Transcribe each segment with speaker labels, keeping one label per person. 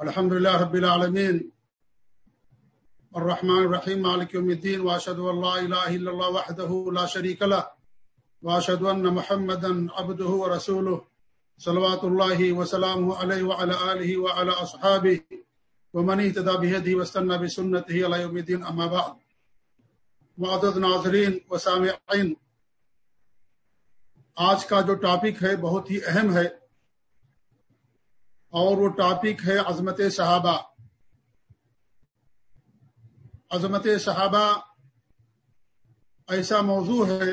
Speaker 1: الحمد لله رب العالمين الرحمن الرحيم مالك يوم الدين واشهد ان لا اله الا الله وحده لا شريك له واشهد ان محمدا عبده ورسوله صلوات الله وسلامه عليه وعلى اله وعلى اصحابه ومن اهتدى بهديه واستنى بسنته الى يوم الدين اما بعد۔ معزز ناظرین و سامعین آج کا جو ٹاپک ہے بہت ہی اہم ہے۔ اور وہ ٹاپک ہے عظمت صحابہ۔ عظمت صحابہ ایسا موضوع ہے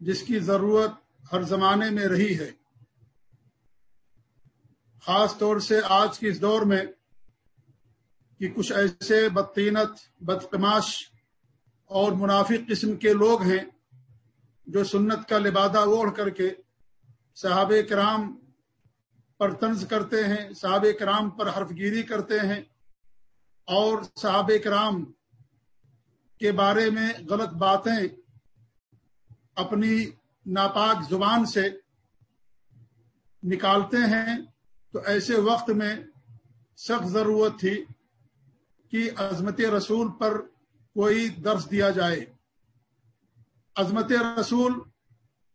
Speaker 1: جس کی ضرورت ہر زمانے میں رہی ہے۔ خاص طور سے آج کے اس دور میں کہ کچھ ایسے بدطینت بدقماش اور منافق قسم کے لوگ ہیں جو سنت کا لبادہ اوڑھ کر کے صحابہ کرام پر طنز کرتے ہیں، صحابہ کرام پر حرف گیری کرتے ہیں۔ اور صحابہ کرام کے بارے میں غلط باتیں اپنی ناپاک زبان سے نکالتے ہیں۔ تو ایسے وقت میں سخت ضرورت تھی کہ عظمت رسول پر کوئی درس دیا جائے۔ عظمت رسول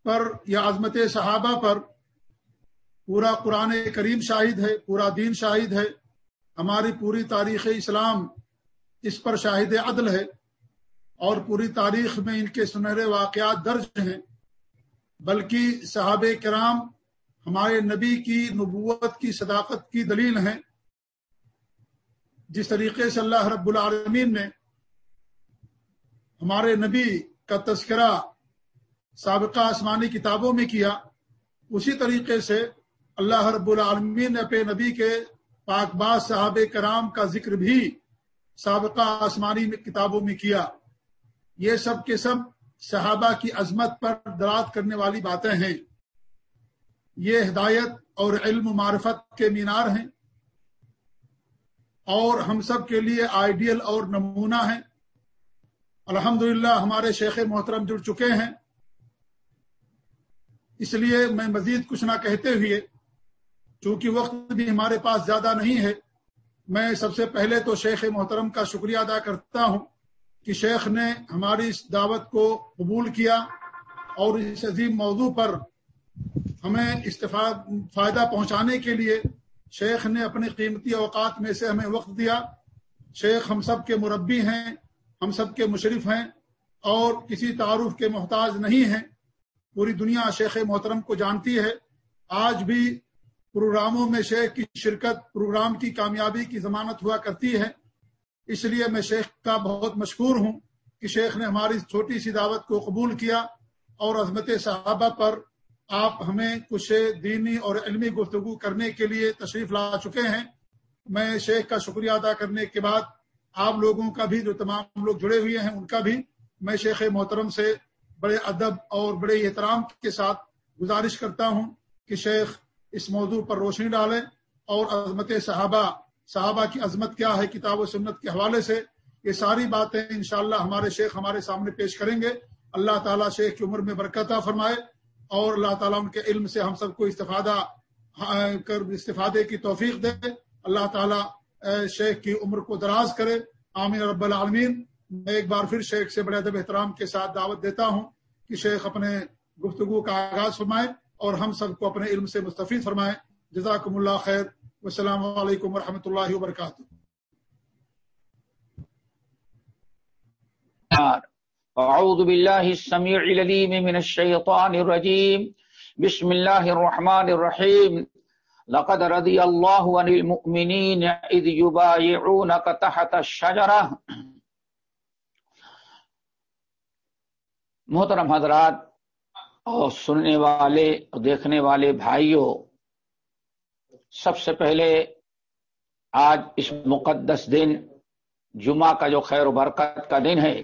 Speaker 1: پر یا عظمت صحابہ پر پورا قرآن کریم شاہد ہے، پورا دین شاہد ہے۔ ہماری پوری تاریخ اسلام اس پر شاہد عدل ہے اور پوری تاریخ میں ان کے سنہرے واقعات درج ہیں۔ بلکہ صحاب کرام ہمارے نبی کی نبوت کی صداقت کی دلیل ہیں۔ جس طریقے سے اللہ رب العالمین نے ہمارے نبی کا تذکرہ سابقہ آسمانی کتابوں میں کیا، اسی طریقے سے اللہ رب العالمین نے اپنے نبی کے پاک باز صحاب کرام کا ذکر بھی سابقہ آسمانی کتابوں میں کیا۔ یہ سب کے سب صحابہ کی عظمت پر دراد کرنے والی باتیں ہیں۔ یہ ہدایت اور علم و معرفت کے مینار ہیں۔ اور ہم سب کے لیے آئیڈیل اور نمونہ ہیں۔ الحمد ہمارے شیخ محترم جڑ چکے ہیں۔ اس لیے میں مزید کچھ نہ کہتے ہوئے چونکہ وقت بھی ہمارے پاس زیادہ نہیں ہے، میں سب سے پہلے تو شیخ محترم کا شکریہ ادا کرتا ہوں کہ شیخ نے ہماری اس دعوت کو قبول کیا اور اس عظیم موضوع پر ہمیں استفاد فائدہ پہنچانے کے لیے شیخ نے اپنے قیمتی اوقات میں سے ہمیں وقت دیا۔ شیخ ہم سب کے مربی ہیں، ہم سب کے مشرف ہیں اور کسی تعارف کے محتاج نہیں ہیں۔ پوری دنیا شیخ محترم کو جانتی ہے۔ آج بھی پروگراموں میں شیخ کی شرکت، پروگرام کی کامیابی کی ضمانت ہوا کرتی ہے۔ اس لیے میں شیخ کا بہت مشکور ہوں کہ شیخ نے ہماری چھوٹی سی دعوت کو قبول کیا اور عظمت صحابہ پر آپ ہمیں کچھ دینی اور علمی گفتگو کرنے کے لیے تشریف لا چکے ہیں۔ میں شیخ کا شکریہ ادا کرنے کے بعد آپ لوگوں کا بھی، جو تمام لوگ جڑے ہوئے ہیں، ان کا بھی میں شیخ محترم سے بڑے ادب اور بڑے احترام کے ساتھ گزارش کرتا ہوں کہ شیخ اس موضوع پر روشنی ڈالیں اور عظمت صحابہ صحابہ کی عظمت کیا ہے کتاب و سنت کے حوالے سے؟ یہ ساری باتیں انشاءاللہ ہمارے شیخ ہمارے سامنے پیش کریں گے۔ اللہ تعالیٰ شیخ کی عمر میں برکتہ فرمائے اور اللہ تعالیٰ ان کے علم سے ہم سب کو استفادہ ہاں، کر استفادے کی توفیق دے۔ اللہ تعالیٰ شیخ کی عمر کو دراز کرے۔ عامر رب العالمین۔ میں ایک بار پھر شیخ سے بڑے ادب احترام کے ساتھ دعوت دیتا ہوں کہ شیخ اپنے گفتگو کا آغاز فرمائے۔ اور ہم سب کو اپنے علم سے مستفید فرمائیں جزاکم اللہ خیر۔ والسلام علیکم ورحمۃ اللہ وبرکاتہ۔
Speaker 2: اعوذ باللہ السمیع العلیم من الشیطان الرجیم۔ بسم اللہ الرحمن الرحیم۔ لقد رضی اللہ عن المؤمنین اذ یبایعونک تحت الشجرہ۔ محترم حضرات اور سننے والے اور دیکھنے والے بھائیوں، سب سے پہلے آج اس مقدس دن، جمعہ کا جو خیر و برکت کا دن ہے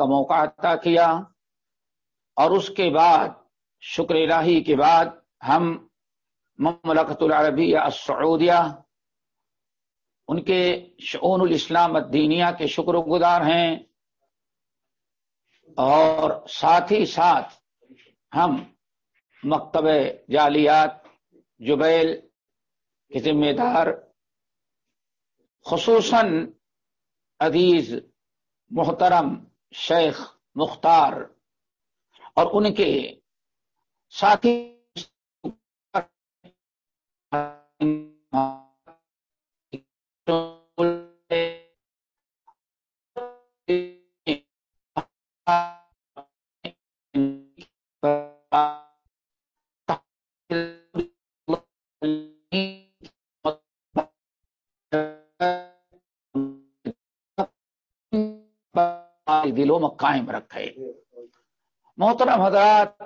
Speaker 2: کا موقع عطا کیا اور اس کے بعد، شکر الہی کے بعد ہم مملکت العربیہ السعودیہ، ان کے شعون الاسلام الدینیہ کے شکر گزار ہیں اور ساتھ ہی ساتھ ہم مکتب جالیات، جبیل کے ذمہ دار، خصوصاً عزیز محترم شیخ مختار اور ان کے ساتھی دلوں قائم رکھے۔ محترم حضرات،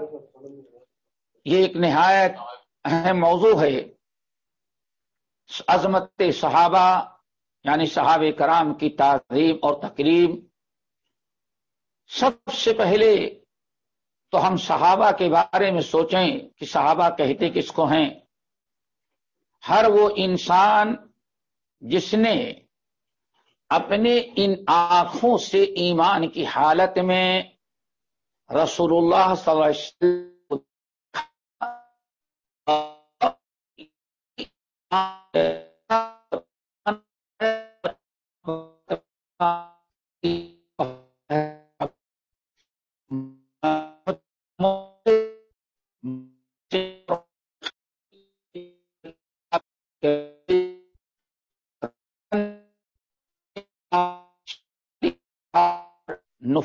Speaker 2: یہ ایک نہایت اہم موضوع ہے۔ عظمت صحابہ یعنی صحاب کرام کی تعظیم اور تقریب سب سے پہلے تو ہم صحابہ کے بارے میں سوچیں کہ صحابہ کہتے کس کو ہیں۔ ہر وہ انسان جس نے اپنے ان آنکھوں سے ایمان کی حالت میں رسول اللہ صلی اللہ علیہ وسلم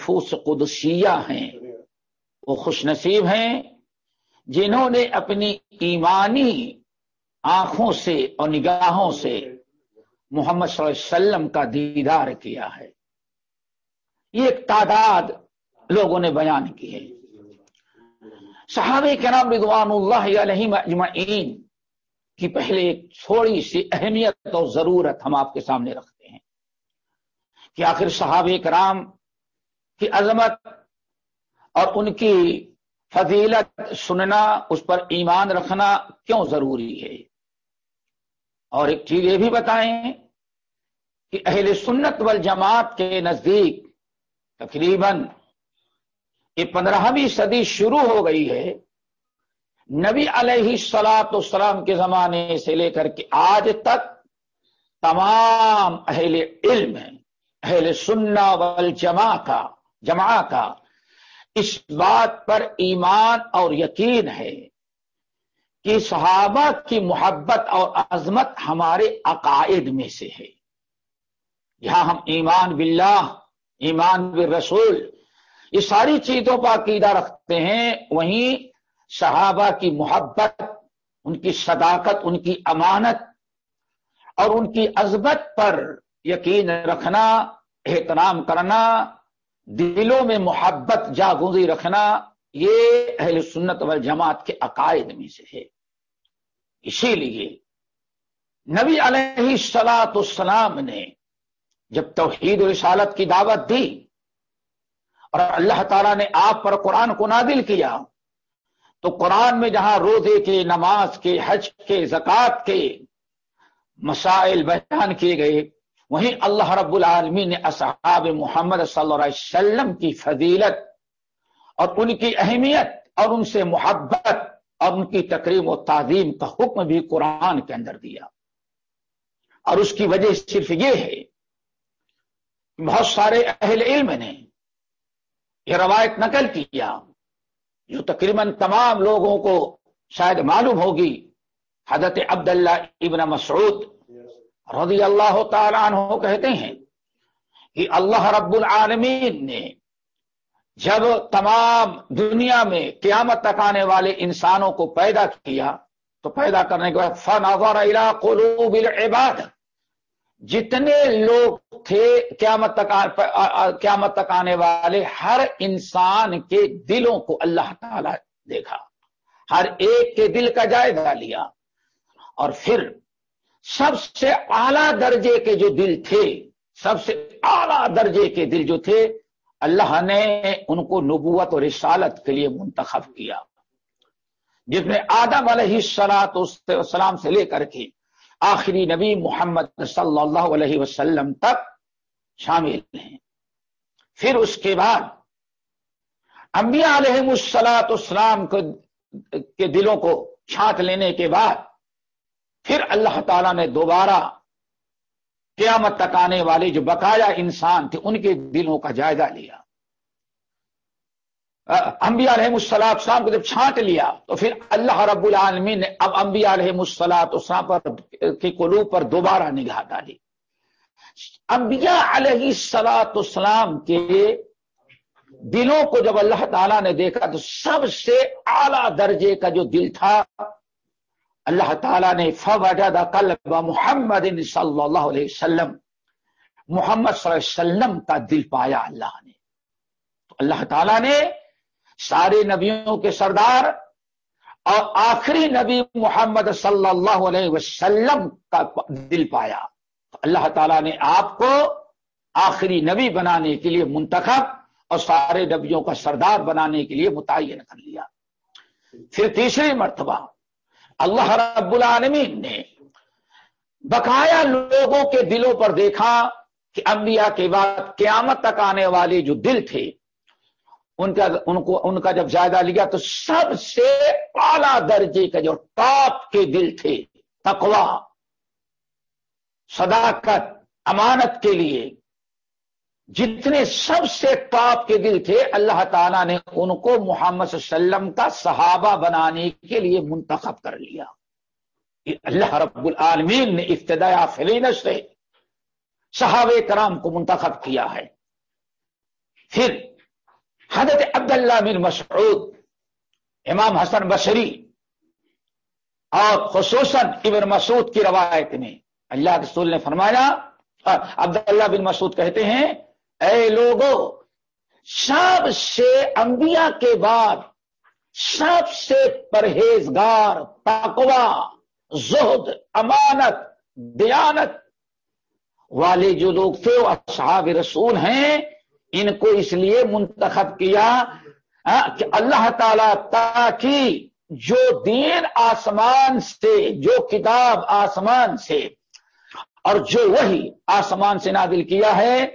Speaker 2: نفوس قدسیہ ہیں۔ وہ خوش نصیب ہیں جنہوں نے اپنی ایمانی آنکھوں سے اور نگاہوں سے محمد صلی اللہ علیہ وسلم کا دیدار کیا ہے۔ یہ ایک تعداد لوگوں نے بیان کی ہے۔ صحابہ کے نام رضوان اللہ علیہ اجمعین کی پہلے ایک تھوڑی سی اہمیت اور ضرورت ہم آپ کے سامنے رکھتے ہیں کہ آخر صحابہ کرام کی عظمت اور ان کی فضیلت سننا، اس پر ایمان رکھنا کیوں ضروری ہے؟ اور ایک چیز یہ بھی بتائیں کہ اہل سنت والجماعت کے نزدیک تقریباً یہ پندرہویں صدی شروع ہو گئی ہے، نبی علیہ سلاط السلام کے زمانے سے لے کر کے آج تک تمام اہل علم، اہل سننا والجماع کا جمع کا، اس بات پر ایمان اور یقین ہے کہ صحابہ کی محبت اور عظمت ہمارے عقائد میں سے ہے۔ یہاں ہم ایمان باللہ، ایمان بالرسول، یہ ساری چیزوں پر عقیدہ رکھتے ہیں۔ وہیں صحابہ کی محبت، ان کی صداقت، ان کی امانت اور ان کی عظمت پر یقین رکھنا، احترام کرنا دلوں میں محبت جاگوزی رکھنا، یہ اہل سنت والجماعت کے عقائد میں سے ہے۔ اسی لیے نبی علیہ سلاۃ السلام نے جب توحید و رسالت کی دعوت دی اور اللہ تعالیٰ نے آپ پر قرآن کو نادل کیا، تو قرآن میں جہاں روزے کے، نماز کے، حج کے، زکوٰۃ کے مسائل بیان کیے گئے وہیں اللہ رب العالمین نے اصحاب محمد صلی اللہ علیہ وسلم کی فضیلت اور ان کی اہمیت اور ان سے محبت اور ان کی تقریب و تعظیم کا حکم بھی قرآن کے اندر دیا۔ اور اس کی وجہ صرف یہ ہے بہت سارے اہل علم نے یہ روایت نقل کیا۔ جو تقریباً تمام لوگوں کو شاید معلوم ہوگی، حضرت عبداللہ ابن مسعود رضی اللہ تعالیٰ عنہ کہتے ہیں کہ اللہ رب العالمین نے جب تمام دنیا میں قیامت تک آنے والے انسانوں کو پیدا کیا، تو پیدا کرنے کے بعد فن قلوب العباد، جتنے لوگ تھے قیامت تک قیامت تک آنے والے، ہر انسان کے دلوں کو اللہ تعالی دیکھا۔ ہر ایک کے دل کا جائزہ لیا۔ اور پھر سب سے اعلی درجے کے جو دل تھے، سب سے اعلی درجے کے دل جو تھے، اللہ نے ان کو نبوت اور رسالت کے لیے منتخب کیا۔ جس میں آدم علیہ سلاط السلام سے لے کر کے آخری نبی محمد صلی اللہ علیہ وسلم تک شامل ہیں۔ پھر اس کے بعد انبیاء علیہ السلاط اسلام کے دلوں کو چھانٹ لینے کے بعد پھر اللہ تعالی نے دوبارہ قیامت تک آنے والے جو بقایا انسان تھے ان کے دلوں کا جائزہ لیا۔ انبیاء علیہ مسلاط اسلام کو جب چھانٹ لیا، تو پھر اللہ رب العالمین نے اب انبیاء علیہ مسلاط اسلام پر، کی قلوب پر دوبارہ نگاہ ڈالی۔ انبیاء علیہ سلاط اسلام کے دلوں کو جب اللہ تعالیٰ نے دیکھا، تو سب سے اعلی درجے کا جو دل تھا اللہ تعالیٰ نے فوجد قلب محمد صلی اللہ علیہ وسلم، محمد صلی اللہ علیہ وسلم کا دل پایا اللہ نے۔ تو اللہ تعالیٰ نے سارے نبیوں کے سردار اور آخری نبی محمد صلی اللہ علیہ وسلم کا دل پایا۔ تو اللہ تعالیٰ نے آپ کو آخری نبی بنانے کے لیے منتخب اور سارے نبیوں کا سردار بنانے کے لیے متعین کر لیا۔ پھر تیسری مرتبہ اللہ رب العالمین نے بقایا لوگوں کے دلوں پر دیکھا کہ انبیاء کے بعد قیامت تک آنے والے جو دل تھے، ان کا، ان کو، ان کا جب جائزہ لیا تو سب سے اعلی درجے کا جو ٹاپ کے دل تھے تقوا صداقت، امانت کے لیے جتنے سب سے ٹاپ کے دل تھے، اللہ تعالیٰ نے ان کو محمد صلی اللہ علیہ وسلم کا صحابہ بنانے کے لیے منتخب کر لیا۔ اللہ رب العالمین نے ابتدا فلین سے صحابہ کرام کو منتخب کیا ہے۔ پھر حضرت عبداللہ بن مسعود، امام حسن بشری اور خصوصاً ابن مسعود کی روایت میں اللہ رسول نے فرمایا، عبداللہ بن مسعود کہتے ہیں اے لوگو سب سے انبیاء کے بعد سب سے پرہیزگار تقوا زہد، امانت، دیانت والے جو لوگ تھے، وہ اصحاب رسول ہیں، ان کو اس لیے منتخب کیا کہ اللہ تعالی تاکہ جو دین آسمان سے، جو کتاب آسمان سے، اور جو وہی آسمان سے نادل کیا ہے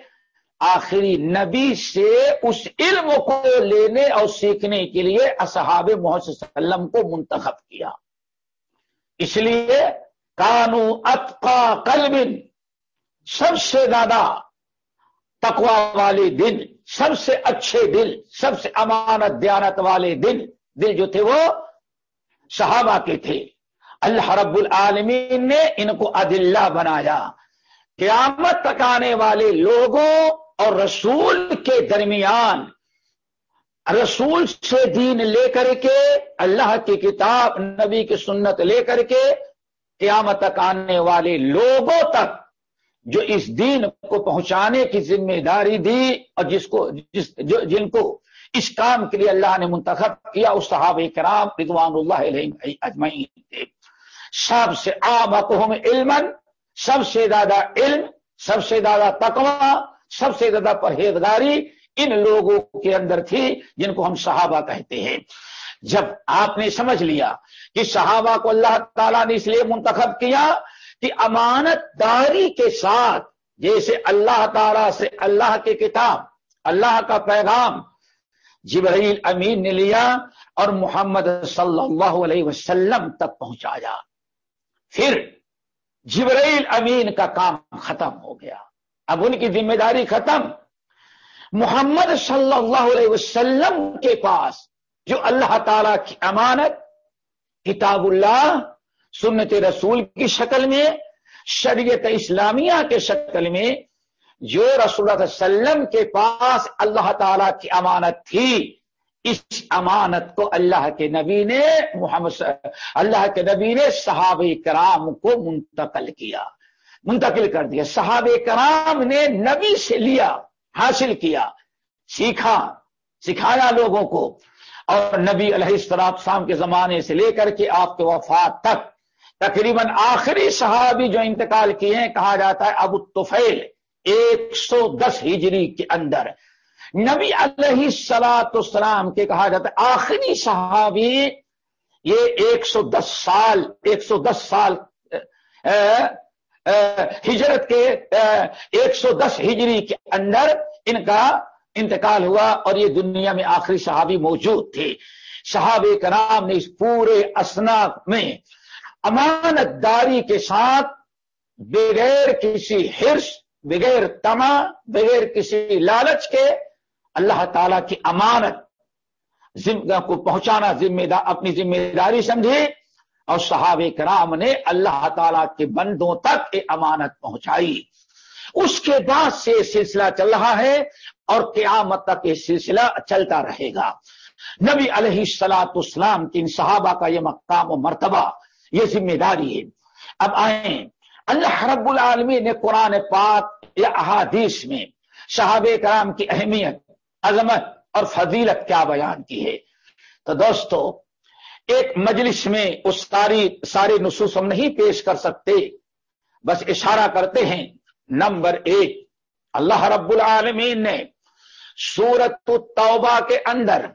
Speaker 2: آخری نبی سے اس علم کو لینے اور سیکھنے کے لیے اصحاب محمد صلی اللہ علیہ وسلم کو منتخب کیا۔ اس لیے کانو اتقا قلب سب سے زیادہ تقوا والے دن، سب سے اچھے دل، سب سے امانت دیانت والے دن، دل جو تھے وہ صحابہ کے تھے۔ اللہ رب العالمین نے ان کو عدلہ بنایا۔ قیامت تک آنے والے لوگوں اور رسول کے درمیان، رسول سے دین لے کر کے، اللہ کی کتاب، نبی کی سنت لے کر کے قیامت تک آنے والے لوگوں تک جو اس دین کو پہنچانے کی ذمہ داری دی اور جس کو، جس، جو، جن کو اس کام کے لیے اللہ نے منتخب کیا، اس صحابہ کرام رضوان اللہ علیہ اجمعین تھے۔ سب سے آبقہم علم سب سے زیادہ علم، سب سے زیادہ تقوی سب سے زیادہ پرہیزگاری ان لوگوں کے اندر تھی جن کو ہم صحابہ کہتے ہیں۔ جب آپ نے سمجھ لیا کہ صحابہ کو اللہ تعالیٰ نے اس لیے منتخب کیا کہ امانت داری کے ساتھ جیسے اللہ تعالی سے اللہ کی کتاب، اللہ کا پیغام جبرائیل امین نے لیا اور محمد صلی اللہ علیہ وسلم تک پہنچایا۔ پھر جبرائیل امین کا کام ختم ہو گیا۔ اب ان کی ذمہ داری ختم۔ محمد صلی اللہ علیہ وسلم کے پاس جو اللہ تعالی کی امانت، کتاب اللہ، سنت رسول کی شکل میں، شریعت اسلامیہ کے شکل میں جو رسول اللہ علیہ وسلم کے پاس اللہ تعالی کی امانت تھی، اس امانت کو اللہ کے نبی نے محمد اللہ کے نبی نے صحابہ کرام کو منتقل کیا۔ منتقل کر دیا۔ صحابہ کرام نے نبی سے لیا، حاصل کیا، سیکھا، سکھایا لوگوں کو۔ اور نبی علیہ السلام کے زمانے سے لے کر کے آپ کے وفات تک، تقریباً آخری صحابی جو انتقال کیے ہیں، کہا جاتا ہے ابو توفیل ایک سو دس ہجری کے اندر۔ نبی علیہ سلاۃ السلام کے کہا جاتا ہے آخری صحابی، یہ ایک سو دس سال، ایک سو دس سال ہجرت کے ایک سو دس ہجری کے اندر ان کا انتقال ہوا اور یہ دنیا میں آخری صحابی موجود تھے۔ صحاب کرام نے اس پورے اسناف میں امانت داری کے ساتھ بغیر کسی ہرس بغیر تما بغیر کسی لالچ کے اللہ تعالی کی امانت کو پہنچانا، ذمہ دار اپنی ذمہ داری سمجھی۔ اور صحاب کرام نے اللہ تعالی کے بندوں تک یہ امانت پہنچائی۔ اس کے بعد سے سلسلہ چل رہا ہے اور قیامت تک یہ سلسلہ چلتا رہے گا۔ نبی علیہ سلاۃ اسلام کی ان صحابہ کا یہ مقام و مرتبہ، یہ ذمہ داری ہے۔ اب آئیں۔ اللہ رب العالمی نے قرآن پاک یا احادیث میں صحاب کرام کی اہمیت، عظمت اور فضیلت کیا بیان کی ہے۔ تو دوستو ایک مجلس میں اس ساری سارے نصوص ہم نہیں پیش کر سکتے۔ بس اشارہ کرتے ہیں، نمبر ایک، اللہ رب العالمین نے سورت التوبہ کے اندر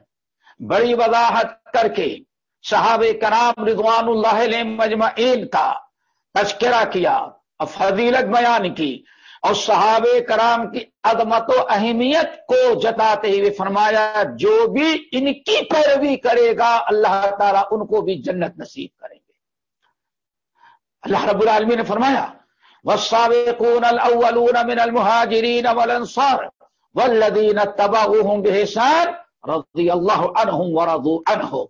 Speaker 2: بڑی وضاحت کر کے صحاب کرام رضوان اللہ علیہ مجمعین کا تذکرہ کیا اور فضیلت بیان کی اور صحاب کرام کی عدمت و اہمیت کو جتاتے ہوئے فرمایا، جو بھی ان کی پیروی کرے گا، اللہ تعالیٰ ان کو بھی جنت نصیب کریں گے۔ اللہ رب العالمین نے فرمایا، والسابقون الاولون من المهاجرين والانصار والذين تبعوهم بإحسان رضی اللہ عنہم ورضوا عنہ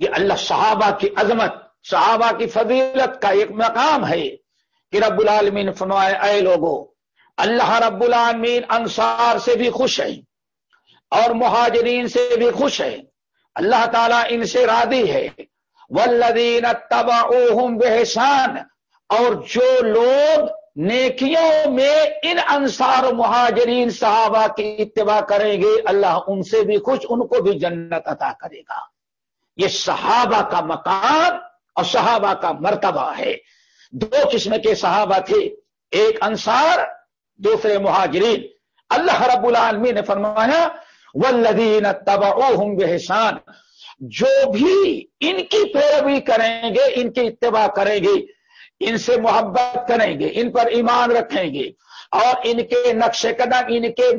Speaker 2: یہ اللہ صحابہ کی عظمت، صحابہ کی فضیلت کا ایک مقام ہے کہ رب العالمین فرمائے اے لوگو اللہ رب العالمین انصار سے بھی خوش ہے اور مہاجرین سے بھی خوش ہے اللہ تعالیٰ ان سے راضی ہے۔ والذین تبعوہم بحسان، اور جو لوگ نیکیوں میں ان انصار و مہاجرین صحابہ کی اتباع کریں گے، اللہ ان سے بھی خوش، ان کو بھی جنت عطا کرے گا۔ یہ صحابہ کا مقام اور صحابہ کا مرتبہ ہے۔ دو قسم کے صحابہ تھے۔ ایک انصار دوسرے مہاجرین۔ اللہ رب العالمین نے فرمایا والذین تبعوہم بحسان۔ جو بھی ان کی پیروی کریں گے، ان کی اتباع کریں گے، ان سے محبت کریں گے، ان پر ایمان رکھیں گے، اور ان کے نقش قدم، ان کے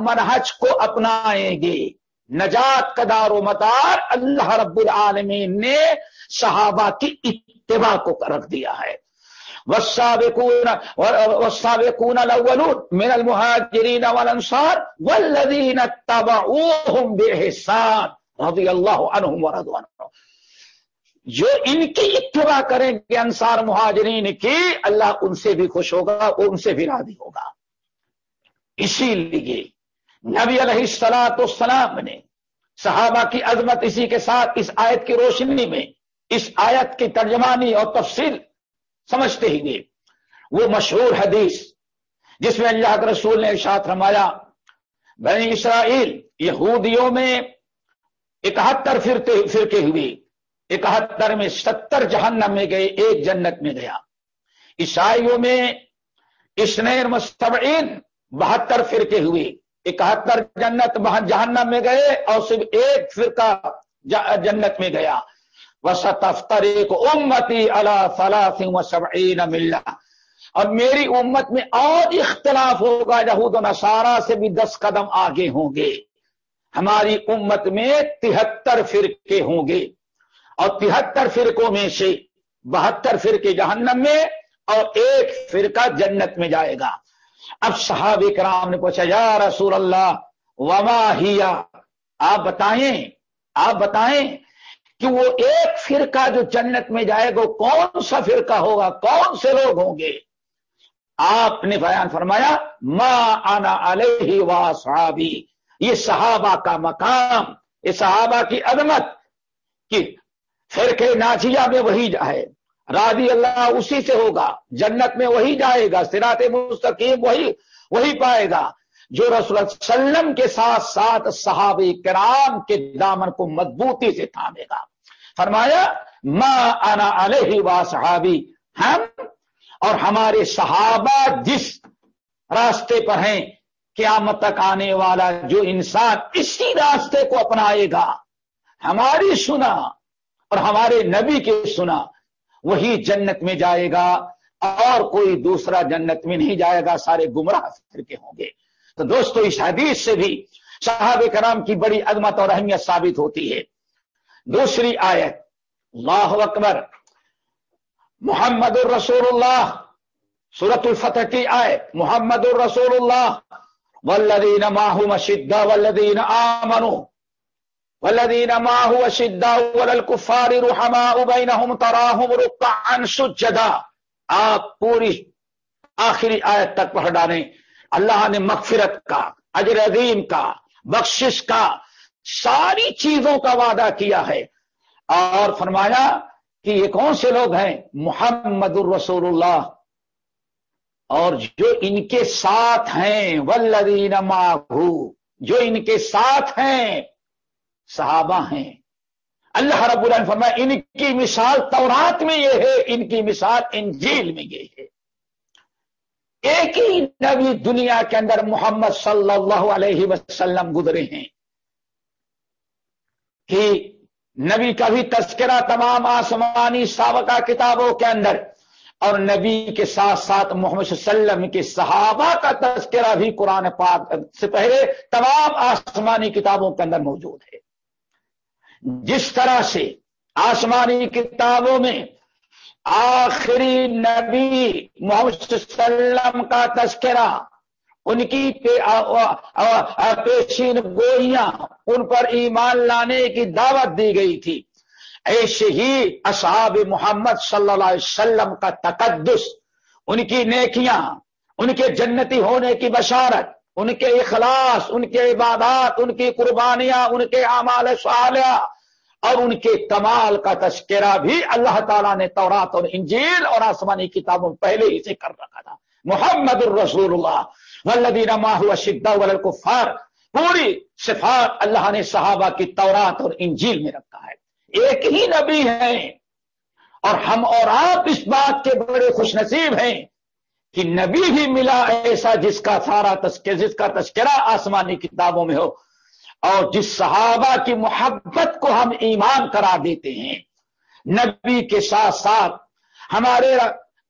Speaker 2: منہج کو اپنائیں گے۔ نجات قدار و مدار اللہ رب العالمین نے صحابہ کی اتباع کو رکھ دیا ہے۔ والسابقون والسابقون الاولون من المهاجرين والانصار والذين اتبعوهم باحسان رضی اللہ عنہم ورضوا عنہ جو ان کی اتباع کریں گے انصار مہاجرین کی، اللہ ان سے بھی خوش ہوگا وہ ان سے بھی راضی ہوگا. اسی لیے نبی علیہ السلاۃ السلام نے صحابہ کی عظمت اسی کے ساتھ، اس آیت کی روشنی میں، اس آیت کی ترجمانی اور تفصیل سمجھتے ہی گئے وہ مشہور حدیث جس میں اللہ کے رسول نے ارشاد رمایا بنی اسرائیل یہودیوں میں اکہتر فرتے فرقے ہوئے۔ اکہتر میں ستر جہنم میں گئے، ایک جنت میں گیا۔ عیسائیوں میں اسنیر مستبعین بہتر فرقے ہوئے۔ اکہتر جنت جہنم میں گئے اور صرف ایک فرقہ جنت میں گیا۔ امتی اللہ فلاں ملا اور میری امت میں اور اختلاف ہوگا، یہود و نصارہ سے بھی دس قدم آگے ہوں گے۔ ہماری امت میں تہتر فرقے ہوں گے۔ اور تہتر فرقوں میں سے بہتر فرقے جہنم میں اور ایک فرقہ جنت میں جائے گا۔ اب صحاب کرام نے پوچھا، یا رسول اللہ، وما ہیا آپ بتائیں آپ بتائیں کہ وہ ایک فرقہ جو جنت میں جائے گا کون سا فرقہ ہوگا؟ کون سے لوگ ہوں گے؟ آپ نے بیان فرمایا، ما آنا علیہ وا صحابی یہ صحابہ کا مقام، یہ صحابہ کی عدمت کہ فرقے ناجیہ میں وہی جائے راضی اللہ اسی سے ہوگا، جنت میں وہی جائے گا سرات مستقیم وہی وہی پائے گا۔ جو رسول اللہ علیہ وسلم کے ساتھ ساتھ صحابی کرام کے دامن کو مضبوطی سے تھامے گا۔ فرمایا، ما انا علیہ وا صحابی ہم اور ہمارے صحابہ جس راستے پر ہیں، قیامت تک آنے والا جو انسان اسی راستے کو اپنائے گا۔ ہماری سنا اور ہمارے نبی کے سنا، وہی جنت میں جائے گا اور کوئی دوسرا جنت میں نہیں جائے گا، سارے گمراہ پھر کے ہوں گے۔ تو دوستو، اس حدیث سے بھی صحاب کرام کی بڑی عظمت اور اہمیت ثابت ہوتی ہے۔ دوسری آیت، اللہ اکبر محمد الرسول اللہ سورت الفتح کی آیت محمد الرسول اللہ والذین ماہو مشدہ والذین آمنوا، والذین ماہو مشدہ والکفار رحماء بینہم تراہم رکعا سجدا آپ پوری آخری آیت تک پڑھ ڈالیں۔ اللہ نے مغفرت کا، اجر عظیم کا، بخشش کا، ساری چیزوں کا وعدہ کیا ہے۔ اور فرمایا کہ یہ کون سے لوگ ہیں؟ محمد الرسول اللہ۔ اور جو ان کے ساتھ ہیں ولدین ماہو جو ان کے ساتھ ہیں، صحابہ ہیں۔ اللہ رب اللہ فرمایا، ان کی مثال تورات میں یہ ہے، ان کی مثال انجیل میں یہ ہے۔ ایک ہی نبی دنیا کے اندر محمد صلی اللہ علیہ وسلم گزرے ہیں کہ نبی کا بھی تذکرہ تمام آسمانی سابقہ کتابوں کے اندر اور نبی کے ساتھ ساتھ محمد صلی اللہ علیہ وسلم کے صحابہ کا تذکرہ بھی قرآن پاک سے پہلے تمام آسمانی کتابوں کے اندر موجود ہے۔ جس طرح سے آسمانی کتابوں میں آخری نبی محمد صلی اللہ علیہ وسلم کا تذکرہ، ان کی پیشین گوئیاں، ان پر ایمان لانے کی دعوت دی گئی تھی۔ ایسے ہی اصحاب محمد صلی اللہ علیہ وسلم کا تقدس، ان کی نیکیاں، ان کے جنتی ہونے کی بشارت، ان کے اخلاص، ان کے عبادات، ان کی قربانیاں، ان کے اعمال صالحہ اور ان کے کمال کا تذکرہ بھی اللہ تعالیٰ نے تورات اور انجیل اور آسمانی کتابوں پہلے ہی سے کر رکھا تھا۔ محمد الرسول اللہ ولدین ماہ شدہ والکفار پوری صفات اللہ نے صحابہ کی تورات اور انجیل میں رکھا ہے۔ ایک ہی نبی ہیں۔ اور ہم اور آپ اس بات کے بڑے خوش نصیب ہیں کہ نبی بھی ملا ایسا جس کا سارا تذکر جس کا تذکرہ آسمانی کتابوں میں ہو۔ اور جس صحابہ کی محبت کو ہم ایمان کرا دیتے ہیں، نبی کے ساتھ ساتھ ہمارے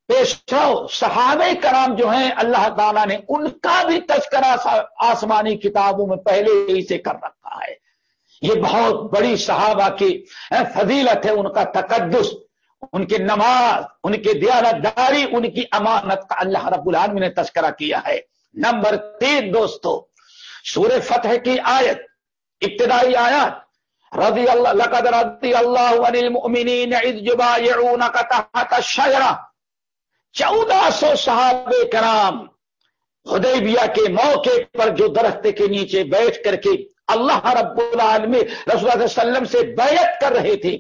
Speaker 2: پیشو صحابہ کرام جو ہیں، اللہ تعالیٰ نے ان کا بھی تذکرہ آسمانی کتابوں میں پہلے ہی سے کر رکھا ہے۔ یہ بہت بڑی صحابہ کی فضیلت ہے، ان کا تقدس، ان کی نماز، ان کی دیانتداری، ان کی امانت کا اللہ رب العالمین نے تذکرہ کیا ہے۔ نمبر تین دوستو سور فتح کی آیت ابتدائی آیات، رضی اللہ، لقد رضی اللہ عن المؤمنین اذ یبایعونک تحت الشجرہ۔ چودہ سو صحابہ کرام حدیبیہ کے موقع پر جو درخت کے نیچے بیٹھ کر کے اللہ رب العالمین رسول اللہ علیہ وسلم سے بیعت کر رہے تھے،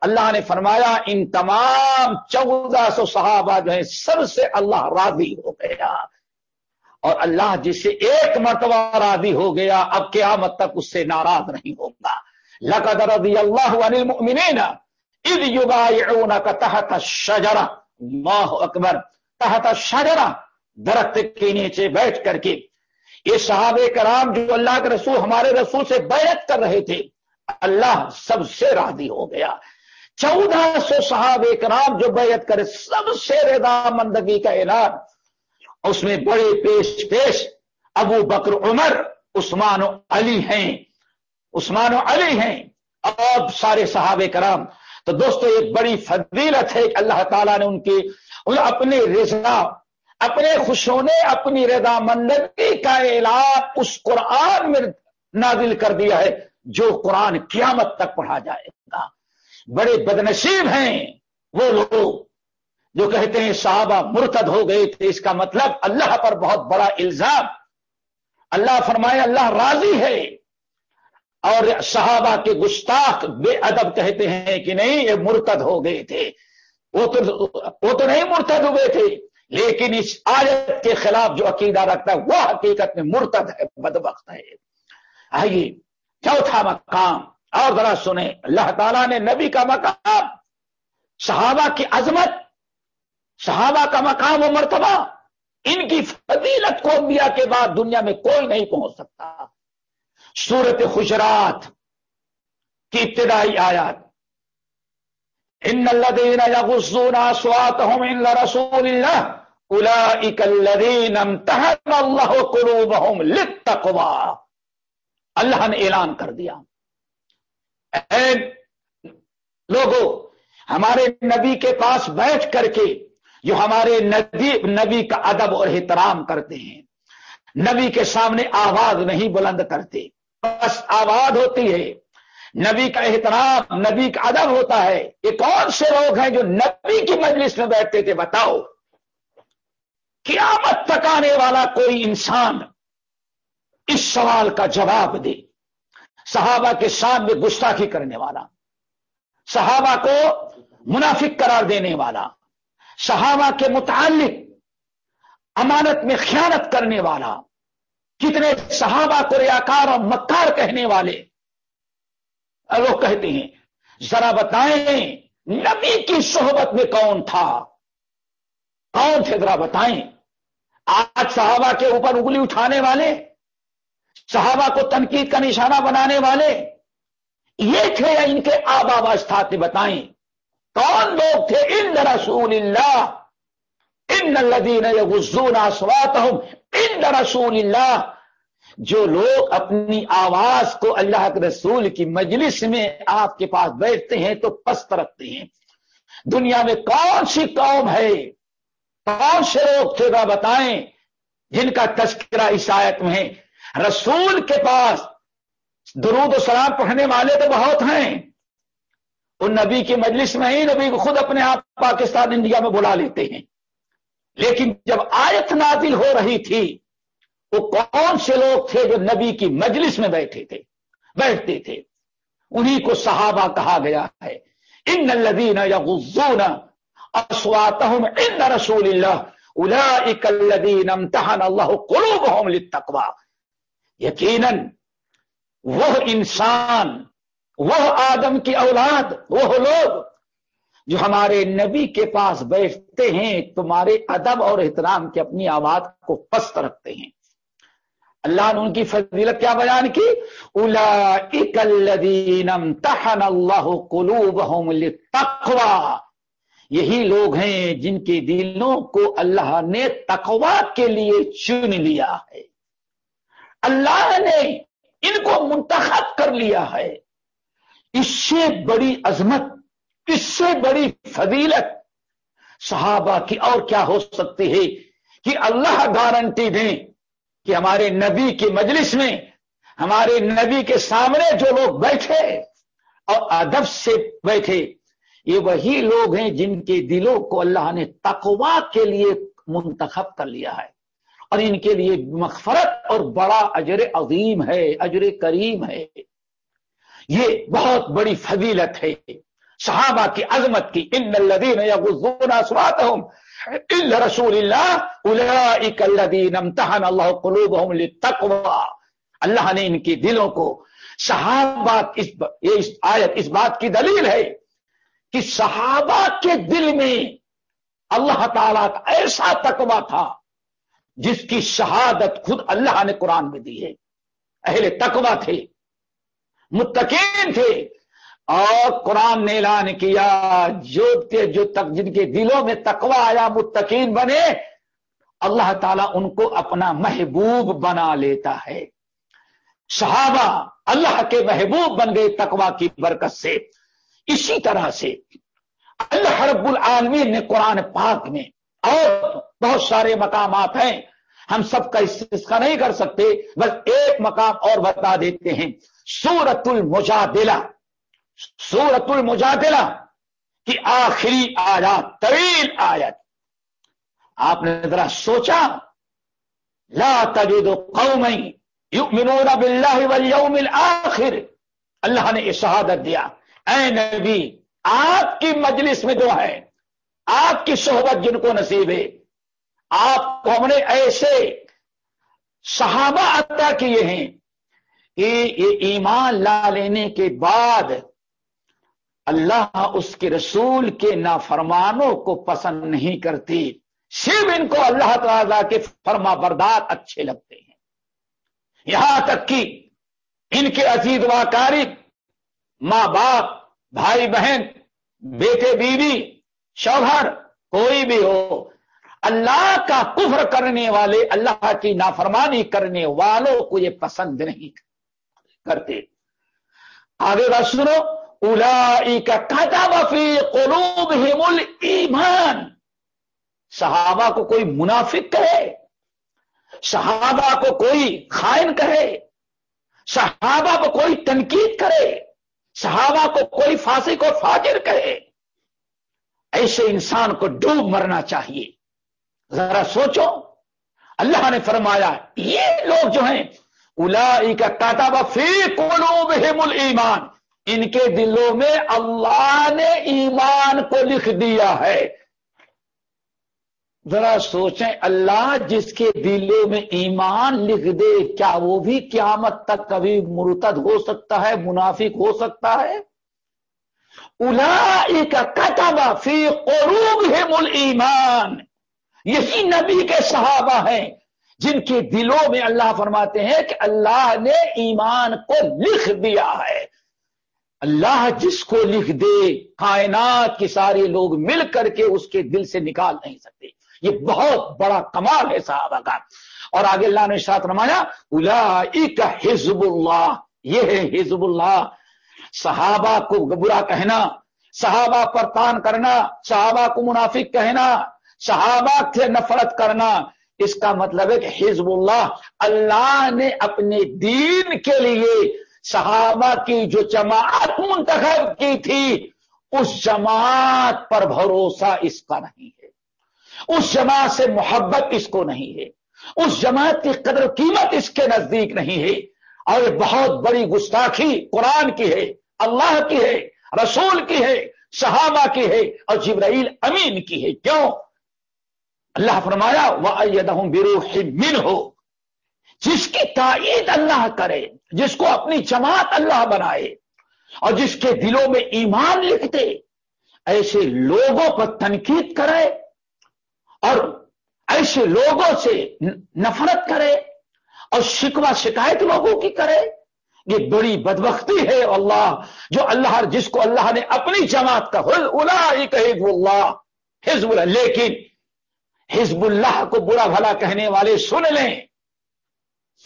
Speaker 2: اللہ نے فرمایا، ان تمام چودہ سو صحابہ جو ہیں، سب سے اللہ راضی ہو گیا۔ اور اللہ جس سے ایک مرتبہ راضی ہو گیا، اب قیامت تک اس سے ناراض نہیں ہوگا۔ لقد رضی اللہ عن المؤمنین اذ یبایعونک تحت الشجرہ۔ اللہ اکبر، تحت الشجرہ، درخت کے نیچے بیٹھ کر کے۔ یہ صحابہ کرام جو اللہ کے رسول، ہمارے رسول سے بیعت کر رہے تھے، اللہ سب سے راضی ہو گیا۔ چودہ سو صحابہ کرام جو بیعت کرے، سب سے رضا مندگی کا اعلان۔ اس میں بڑے پیش پیش ابو بکر عمر، عثمان و علی ہیں۔ عثمان و علی ہیں۔ اور سارے صحابہ کرام، تو دوستو، ایک بڑی فضیلت ہے کہ اللہ تعالیٰ نے ان کی اپنے رضا، اپنے خوش ہونے اپنی رضا مندگی کا اعلان اس قرآن میں نازل کر دیا ہے، جو قرآن قیامت تک پڑھا جائے گا۔ بڑے بدنصیب ہیں وہ لوگ۔ جو کہتے ہیں صحابہ مرتد ہو گئے تھے، اس کا مطلب اللہ پر بہت بڑا الزام۔ اللہ فرمائے، اللہ راضی ہے۔ اور صحابہ کے گستاخ بے ادب کہتے ہیں کہ نہیں، یہ مرتد ہو گئے تھے۔ وہ تو وہ تو نہیں مرتد ہوئے تھے۔ لیکن اس آیت کے خلاف جو عقیدہ رکھتا ہے، وہ حقیقت میں مرتد ہے، بدبخت ہے۔ آئیے، چوتھا مقام۔ اور ذرا سنیں، اللہ تعالیٰ نے نبی کا مقام، صحابہ کی عظمت۔ صحابہ کا مقام و مرتبہ ان کی فضیلت کو انبیاء کے بعد دنیا میں کوئی نہیں پہنچ سکتا۔ سورت خشرات کی ابتدائی آیات۔ ان الذين يغضون اصواتهم عند رسول الله اولئك الذين امتحن الله قلوبهم للتقوى اللہ نے اعلان کر دیا۔ اے لوگوں ہمارے نبی کے پاس بیٹھ کر کے جو ہمارے نبی نبی کا ادب اور احترام کرتے ہیں۔ نبی کے سامنے آواز نہیں بلند کرتے۔ بس آواز ہوتی ہے۔ نبی کا احترام، نبی کا ادب ہوتا ہے۔ یہ کون سے لوگ ہیں جو نبی کی مجلس میں بیٹھتے تھے، بتاؤ۔ قیامت تک آنے والا کوئی انسان اس سوال کا جواب دے۔ صحابہ کے سامنے گستاخی کرنے والا۔ صحابہ کو منافق قرار دینے والا۔ صحابہ کے متعلق امانت میں خیانت کرنے والا، کتنے صحابہ کو ریاکار اور مکار کہنے والے۔ لوگ کہتے ہیں، ذرا بتائیں، نبی کی صحبت میں کون تھا؟ کون تھے؟ ذرا بتائیں۔ آج صحابہ کے اوپر انگلی اٹھانے والے، صحابہ کو تنقید کا نشانہ بنانے والے۔ یہ تھے ان کے آبا واسطات بتائیں۔ کون لوگ تھے؟ ان رسول اللہ۔ ان الدین غزون آسوات ان رسول اللہ۔ جو لوگ اپنی آواز کو اللہ کے رسول کی مجلس میں آپ کے پاس بیٹھتے ہیں تو پست رکھتے ہیں۔ دنیا میں کون سی قوم ہے؟ کون سے لوگ تھے؟ وہ بتائیں۔ جن کا تذکرہ عیسائیت میں ہے۔ رسول کے پاس درود و سلام پڑھنے والے تو بہت ہیں۔ ان نبی کی مجلس میں ہی نبی کو خود اپنے آپ پاکستان انڈیا میں بلا لیتے ہیں۔ لیکن جب آیت نازل ہو رہی تھی، وہ کون سے لوگ تھے جو نبی کی مجلس میں بیٹھے تھے، بیٹھتے تھے؟ انہی کو صحابہ کہا گیا ہے، ان الذین یغضون اصواتهم عند رسول اللہ اولئک الذین امتحن اللہ قلوبهم للتقوى یقینا وہ انسان وہ آدم کی اولاد، وہ لوگ جو ہمارے نبی کے پاس بیٹھتے ہیں، تمہارے ادب اور احترام کی اپنی آواز کو پست رکھتے ہیں۔ اللہ نے ان کی فضیلت کیا بیان کی؟ امتحن اللہ قلوبهم للتقوى یہی لوگ ہیں جن کے دلوں کو اللہ نے تقوا کے لیے چن لیا ہے۔ اللہ نے ان کو منتخب کر لیا ہے۔ اس سے بڑی عظمت، اس سے بڑی فضیلت۔ صحابہ کی اور کیا ہو سکتی ہے کہ اللہ گارنٹی دیں کہ ہمارے نبی کی مجلس میں، ہمارے نبی کے سامنے جو لوگ بیٹھے اور ادب سے بیٹھے، یہ وہی لوگ ہیں جن کے دلوں کو اللہ نے تقوا کے لیے منتخب کر لیا ہے۔ اور ان کے لیے مغفرت اور بڑا اجر عظیم ہے، اجر کریم ہے۔ یہ بہت بڑی فضیلت ہے۔ صحابہ کی عظمت کی، ان الذین یغضون اصواتهم الا رسول اللہ اولئک الذین امتحن اللہ قلوبهم للتقوى اللہ نے ان کے دلوں کو صحابہ اس یہ اس آیت، اس بات کی دلیل ہے کہ صحابہ کے دل میں اللہ تعالی کا ایسا تقوی تھا جس کی شہادت خود اللہ نے قرآن میں دی ہے۔ اہل تقوی تھے۔ متقین تھے۔ اور قرآن نے اعلان کیا جو جو تک جن کے دلوں میں تقوی آیا، متقین بنے، اللہ تعالیٰ ان کو اپنا محبوب بنا لیتا ہے۔ صحابہ اللہ کے محبوب بن گئے تقوی کی برکت سے۔ اسی طرح سے اللہ رب العالمین نے قرآن پاک میں اور بہت سارے مقامات ہیں۔ ہم سب کا اس کا نہیں کر سکتے، بس ایک مقام اور بتا دیتے ہیں۔ سورت المجادلہ سورت المجادلہ کی آخری آیات طویل آیت۔ آپ نے ذرا سوچا، لا تجد قوم یؤمنون باللہ والیوم الاخر۔ اللہ نے شہادت دیا، اے نبی، آپ کی مجلس میں جو ہے آپ کی صحبت جن کو نصیب ہے، آپ کو ہم نے ایسے صحابہ عطا کیے ہیں ایمان لا لینے کے بعد اللہ اس کے رسول کے نافرمانوں کو پسند نہیں کرتی۔ صرف ان کو اللہ تعالیٰ کے فرما بردار اچھے لگتے ہیں۔ یہاں تک کہ ان کے عزیز و قارب ماں باپ، بھائی بہن، بیٹے بیوی، شوہر، کوئی بھی ہو، اللہ کا کفر کرنے والے، اللہ کی نافرمانی کرنے والوں کو یہ پسند نہیں کرتے۔ آگے بات سنو الا کا کاٹا وفی ایمان صحابہ کو کوئی منافق کہے، صحابہ کو کوئی خائن کہے، صحابہ کو کوئی تنقید کرے، صحابہ کو کوئی فاسی کو فاجر کہے۔ ایسے انسان کو ڈوب مرنا چاہیے۔ ذرا سوچو، اللہ نے فرمایا، یہ لوگ جو ہیں الا کا بفی قلوب ایمان ان کے دلوں میں اللہ نے ایمان کو لکھ دیا ہے۔ ذرا سوچیں، اللہ جس کے دلوں میں ایمان لکھ دے، کیا وہ بھی قیامت تک کبھی مرتد ہو سکتا ہے، منافق ہو سکتا ہے؟ الا کا کتبہ فی قروب ہے ایمان یہی نبی کے صحابہ ہیں۔ جن کے دلوں میں اللہ فرماتے ہیں کہ اللہ نے ایمان کو لکھ دیا ہے۔ اللہ جس کو لکھ دے، کائنات کے سارے لوگ مل کر کے اس کے دل سے نکال نہیں سکتے۔ یہ بہت بڑا کمال ہے صحابہ کا۔ اور آگے اللہ نے ساتھ رمایا الا حزب اللہ۔ یہ ہے حزب اللہ۔ صحابہ کو برا کہنا، صحابہ پر تان کرنا، صحابہ کو منافق کہنا، صحابہ سے نفرت کرنا اس کا مطلب ہے کہ حزب اللہ اللہ نے اپنے دین کے لیے صحابہ کی جو جماعت منتخب کی تھی، اس جماعت پر بھروسہ اس کا نہیں ہے۔ اس جماعت سے محبت اس کو نہیں ہے۔ اس جماعت کی قدر قیمت اس کے نزدیک نہیں ہے۔ اور یہ بہت بڑی گستاخی قرآن کی ہے، اللہ کی ہے، رسول کی ہے، صحابہ کی ہے اور جبرائیل امین کی ہے۔ کیوں؟ اللہ فرمایا وہ بروح من ہو جس کی تائید اللہ کرے، جس کو اپنی جماعت اللہ بنائے، اور جس کے دلوں میں ایمان لکھتے، ایسے لوگوں پر تنقید کرے، اور ایسے لوگوں سے نفرت کرے، اور شکوا شکایت لوگوں کی کرے، یہ بڑی بدبختی ہے اللہ، جو اللہ جس کو اللہ نے اپنی جماعت کا حزب اللہ حزب اللہ، لیکن حزب اللہ کو برا بھلا کہنے والے سن لیں۔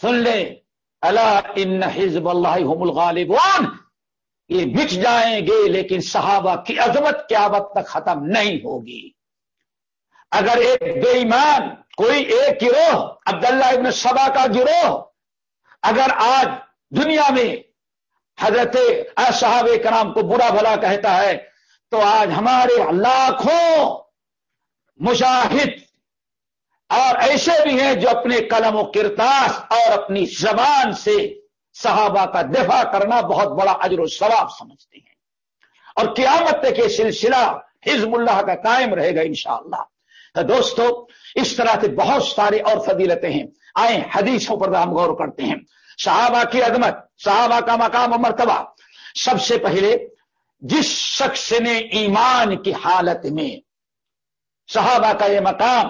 Speaker 2: سن لیں۔ اللہ ان حزب اللہ الغالبون۔ یہ مٹ جائیں گے لیکن صحابہ کی عظمت کیا وقت تک ختم نہیں ہوگی۔ اگر ایک بے ایمان کوئی ایک گروہ عبداللہ ابن سبا کا گروہ اگر آج دنیا میں حضرت صحاب کرام کو برا بھلا کہتا ہے تو آج ہمارے لاکھوں مشاہد اور ایسے بھی ہیں جو اپنے قلم و کرتاس اور اپنی زبان سے صحابہ کا دفاع کرنا بہت بڑا اجر و ثواب سمجھتے ہیں۔ اور قیامت کے سلسلہ حزب اللہ کا قائم رہے گا انشاءاللہ۔ تو دوستو، اس طرح سے بہت سارے اور فضیلتیں ہیں۔ آئیں، حدیثوں پر ہم غور کرتے ہیں۔ صحابہ کی عظمت، صحابہ کا مقام و مرتبہ۔ سب سے پہلے، جس شخص نے ایمان کی حالت میں صحابہ کا یہ مقام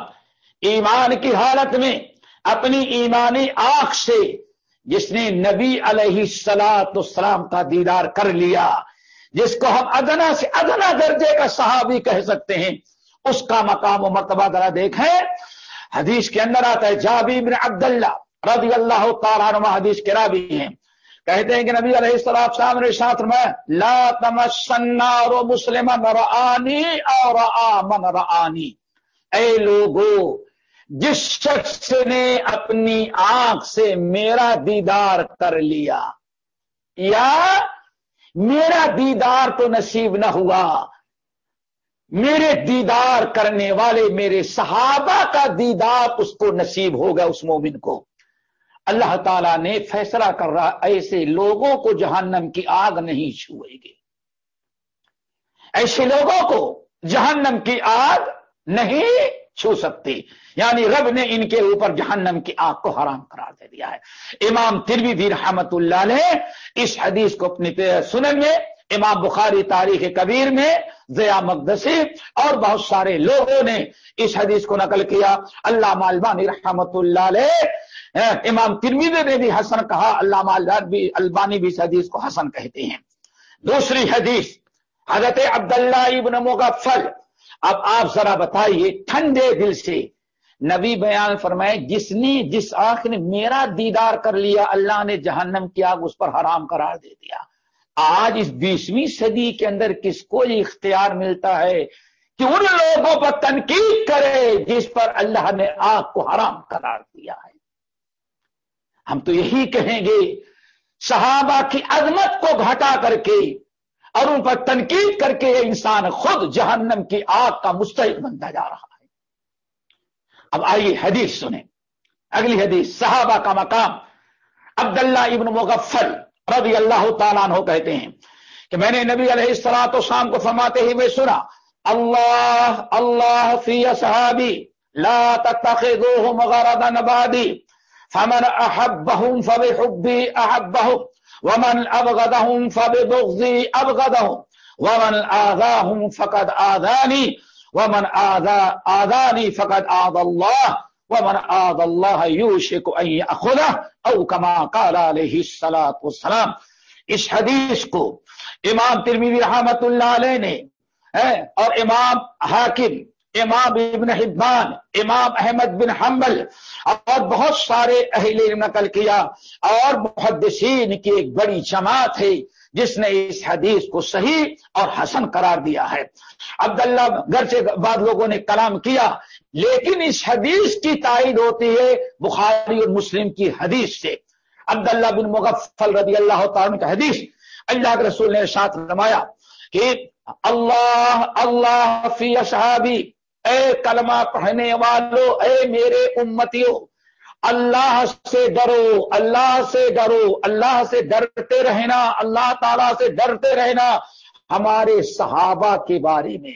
Speaker 2: ایمان کی حالت میں اپنی ایمانی آنکھ سے جس نے نبی علیہ سلاط اسلام کا دیدار کر لیا، جس کو ہم ادنا سے ادنا درجے کا صحابی کہہ سکتے ہیں، اس کا مقام و مرتبہ ذرا دیکھیں۔ حدیث کے اندر آتا ہے جابی بن عبداللہ رضی اللہ تعالیٰ نما حدیث کے رابی ہیں۔ کہتے ہیں کہ نبی علیہ السلام صاحب نے ساتھ میں لا تمسنا مسلم رآنی اور آمن رآنی۔ اے لوگو جس شخص نے اپنی آنکھ سے میرا دیدار کر لیا، یا میرا دیدار تو نصیب نہ ہوا، میرے دیدار کرنے والے میرے صحابہ کا دیدار اس کو نصیب ہوگا اس مومن کو۔ اللہ تعالی نے فیصلہ کر رہا، ایسے لوگوں کو جہنم کی آگ نہیں چھوئے گی۔ ایسے لوگوں کو جہنم کی آگ نہیں چھو سکتی۔ یعنی رب نے ان کے اوپر جہنم کی آگ کو حرام قرار دے دیا ہے۔ امام تروی رحمت اللہ نے اس حدیث کو اپنی سنن میں امام بخاری تاریخ کبیر میں ضیا مقدسی اور بہت سارے لوگوں نے اس حدیث کو نقل کیا۔ اللہ مالبانی رحمت اللہ علیہ امام ترمیدے نے بھی حسن کہا اللہ بھی البانی بھی اس حدیث کو حسن کہتے ہیں۔ دوسری حدیث، حضرت عبداللہ ابن مغفل۔ اب آپ ذرا بتائیے، ٹھنڈے دل سے نبی بیان فرمائے، جس نے، جس آنکھ نے میرا دیدار کر لیا، اللہ نے جہنم کی آگ اس پر حرام قرار دے دیا۔ آج اس بیسویں صدی کے اندر کس کو یہ اختیار ملتا ہے کہ ان لوگوں پر تنقید کرے جس پر اللہ نے آگ کو حرام قرار دیا ہے؟ ہم تو یہی کہیں گے، صحابہ کی عظمت کو گھٹا کر کے اور ان پر تنقید کر کے یہ انسان خود جہنم کی آگ کا مستحق بنتا جا رہا ہے۔ اب آئیے حدیث سنیں۔ اگلی حدیث، صحابہ کا مقام۔ عبداللہ ابن مغفل رضی اللہ تعالیٰ عنہ کہتے ہیں کہ میں نے نبی علیہ السلاط و شام کو فرماتے ہی میں سنا، اللہ اللہ فی صحابی لا تتخذوهم غرضا نبادی فمن احبهم فبحبی احبهم ومن ابغضهم فببغضی ابغضهم ومن آذاهم فقد آذانی ومن آذا آذانی فقد آذ اللہ ومن آذ اللہ یوشک ان یأخذہ او کما قال علیہ السلام والسلام۔ اس حدیث کو امام ترمیدی رحمت اللہ علیہ نے اور امام حاکم، امام ابن حبان، امام احمد بن حنبل، اور بہت سارے اہل نقل کیا، اور محدثین کی ایک بڑی جماعت ہے۔ جس نے اس حدیث کو صحیح اور حسن قرار دیا ہے۔ عبداللہ گھر سے بعد لوگوں نے کلام کیا، لیکن اس حدیث کی تائید ہوتی ہے بخاری اور مسلم کی حدیث سے۔ عبداللہ بن مغفل رضی اللہ تعالیٰ کا حدیث۔ اللہ کے رسول نے ساتھ نمایا کہ اللہ اللہ فی صحابی اے کلمہ پڑھنے والو، اے میرے امتیوں اللہ سے ڈرو، اللہ سے ڈرو، اللہ سے ڈرتے رہنا، اللہ تعالی سے ڈرتے رہنا ہمارے صحابہ کے بارے میں۔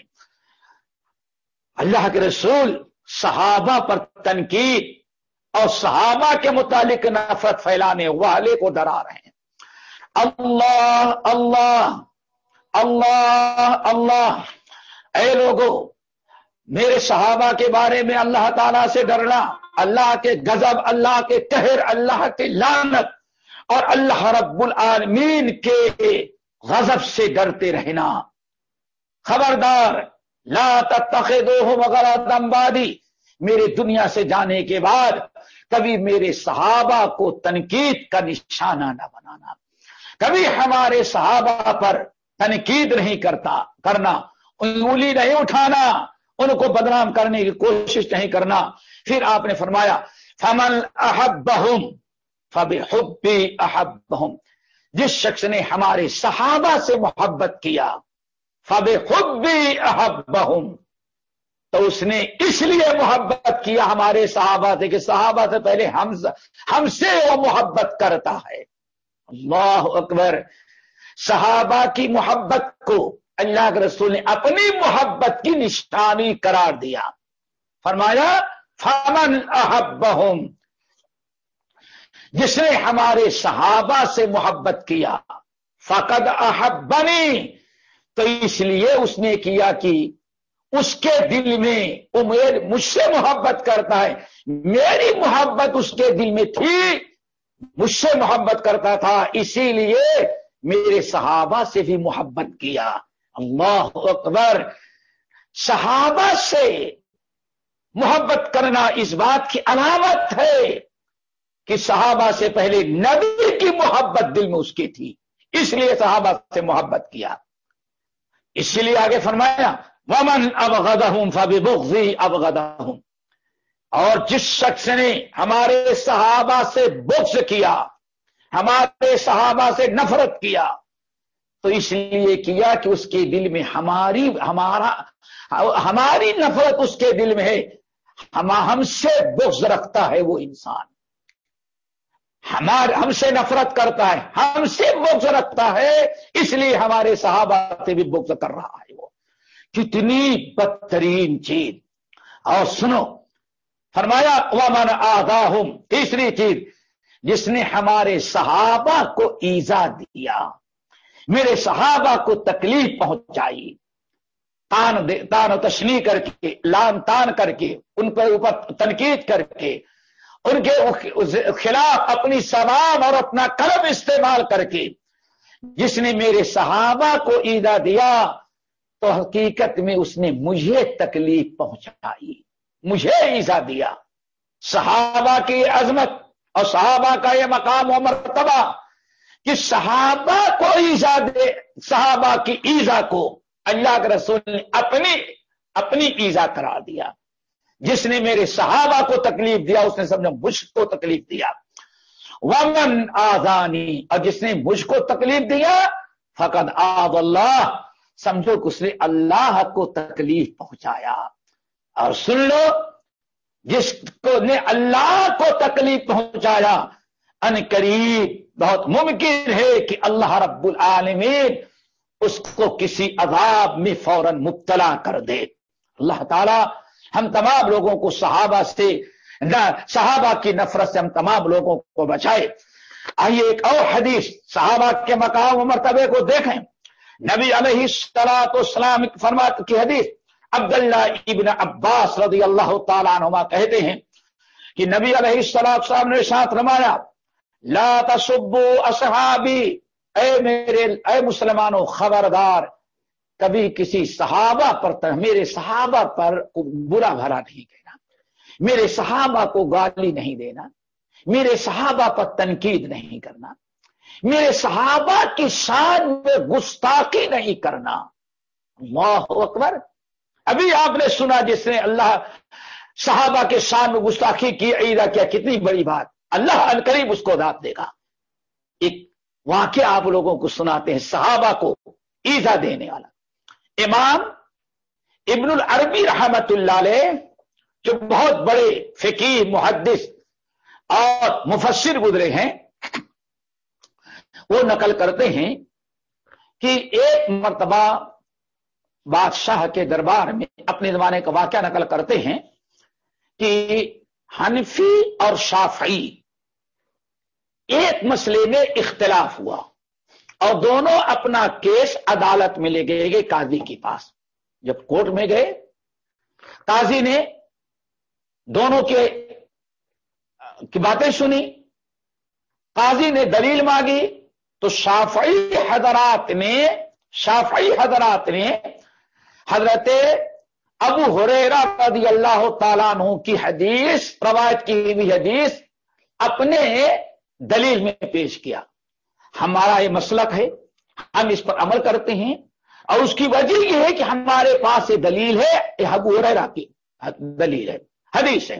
Speaker 2: اللہ کے رسول صحابہ پر تنقید اور صحابہ کے متعلق نفرت پھیلانے والے کو ڈرا رہے ہیں۔ اللہ اللہ اللہ اللہ۔ اے لوگوں میرے صحابہ کے بارے میں اللہ تعالی سے ڈرنا۔ اللہ کے غضب، اللہ کے قہر، اللہ کے لانت اور اللہ رب العالمین کے غضب سے ڈرتے رہنا۔ خبردار، لا تتخذوه وغیرہ دمبادی میرے دنیا سے جانے کے بعد کبھی میرے صحابہ کو تنقید کا نشانہ نہ بنانا۔ کبھی ہمارے صحابہ پر تنقید نہیں کرتا، کرنا، انگلی نہیں اٹھانا۔ ان کو بدنام کرنے کی کوشش نہیں کرنا۔ پھر آپ نے فرمایا، فمن احبہم فبحبی احبہم جس شخص نے ہمارے صحابہ سے محبت کیا فب حبی احبہم تو اس نے اس لیے محبت کیا ہمارے صحابہ سے کہ صحابہ سے پہلے ہم ہم سے وہ محبت کرتا ہے۔ اللہ اکبر۔ صحابہ کی محبت کو اللہ کے رسول نے اپنی محبت کی نشانی قرار دیا۔ فرمایا، فمن احبہم جس نے ہمارے صحابہ سے محبت کیا۔ فقد احبنی تو اس لیے اس نے کیا کہ اس کے دل میں وہ مجھ سے محبت کرتا ہے۔ میری محبت اس کے دل میں تھی، مجھ سے محبت کرتا تھا، اسی لیے میرے صحابہ سے بھی محبت کیا۔ اللہ اکبر، صحابہ سے محبت کرنا اس بات کی علامت ہے کہ صحابہ سے پہلے نبی کی محبت دل میں اس کی تھی، اس لیے صحابہ سے محبت کیا۔ اسی لیے آگے فرمایا، ومن ابغدہ ہوں فبی ہوں اور جس شخص نے ہمارے صحابہ سے بغض کیا، ہمارے صحابہ سے نفرت کیا تو اس لیے کیا کہ اس کے دل میں ہماری، ہمارا، ہماری نفرت اس کے دل میں ہے۔ ہم ہم سے بغض رکھتا ہے وہ انسان۔ ہمارے ہم سے نفرت کرتا ہے۔ ہم سے بغض رکھتا ہے۔ اس لیے ہمارے صحابہ سے بھی بغض کر رہا ہے وہ۔ کتنی بدترین چیز۔ اور سنو۔ فرمایا، ومن آدھا تیسری چیز۔ جس نے ہمارے صحابہ کو ایزا دیا۔ میرے صحابہ کو تکلیف پہنچائی۔ تان تان و تشنی کر کے، لان تان کر کے، ان پر اوپر تنقید کر کے، ان کے خلاف اپنی سواب اور اپنا قلم استعمال کر کے۔ جس نے میرے صحابہ کو ایدا دیا، تو حقیقت میں اس نے مجھے تکلیف پہنچائی۔ مجھے ایزا دیا۔ صحابہ کی عظمت اور صحابہ کا یہ مقام و مرتبہ کہ صحابہ کو ایزا دے، صحابہ کی ایزا کو۔ اللہ کے رسول نے اپنی اپنی ایزا کرا دیا۔ جس نے میرے صحابہ کو تکلیف دیا، اس نے سب نے مجھ کو تکلیف دیا۔ ومن آزانی اور جس نے مجھ کو تکلیف دیا فقط آب اللہ سمجھو کہ اس نے اللہ کو تکلیف پہنچایا۔ اور سن لو، جس کو نے اللہ کو تکلیف پہنچایا، ان قریب بہت ممکن ہے کہ اللہ رب العالمین اس کو کسی عذاب میں فوراً مبتلا کر دے۔ اللہ تعالی ہم تمام لوگوں کو صحابہ سے صحابہ کی نفرت سے ہم تمام لوگوں کو بچائے۔ آئیے ایک اور حدیث صحابہ کے مقام و مرتبے کو دیکھیں۔ نبی علیہ السلاط اسلام فرمات کی حدیث عبداللہ ابن عباس رضی اللہ تعالیٰ عنہ کہتے ہیں کہ نبی علیہ السلام نے ساتھ رمایا لا تصبو اصحابی، اے میرے، اے مسلمانوں، خبردار، کبھی کسی صحابہ پر میرے صحابہ پر برا بھرا نہیں کہنا میرے صحابہ کو گالی نہیں دینا، میرے صحابہ پر تنقید نہیں کرنا، میرے صحابہ کی شان میں گستاخی نہیں کرنا۔ اللہ اکبر۔ ابھی آپ نے سنا جس نے اللہ صحابہ کے شان میں گستاخی کی، عیدہ کیا، کتنی بڑی بات۔ اللہ قریب اس کو داد دے گا۔ ایک واقعہ آپ لوگوں کو سناتے ہیں، صحابہ کو ایزا دینے والا۔ امام ابن العربی رحمت اللہ علیہ، جو بہت بڑے فقیر محدث اور مفسر گزرے ہیں، وہ نقل کرتے ہیں کہ ایک مرتبہ بادشاہ کے دربار میں اپنے زمانے کا واقعہ نقل کرتے ہیں کہ حنفی اور شافعی۔ ایک مسئلے میں اختلاف ہوا اور دونوں اپنا کیس عدالت میں لے گئے گئے قاضی کے پاس۔ جب کورٹ میں گئے، قاضی نے دونوں کے، کی باتیں سنی۔ قاضی نے دلیل مانگی تو شافعی حضرات نے، شافعی حضرات نے حضرت ابو رضی اللہ تعالیٰ عنہ کی حدیث، روایت کی ہوئی حدیث اپنے دلیل میں پیش کیا۔ ہمارا یہ مسلک ہے، ہم اس پر عمل کرتے ہیں اور اس کی وجہ یہ ہے کہ ہمارے پاس یہ دلیل ہے، یہ حبو کی دلیل ہے، حدیث ہے۔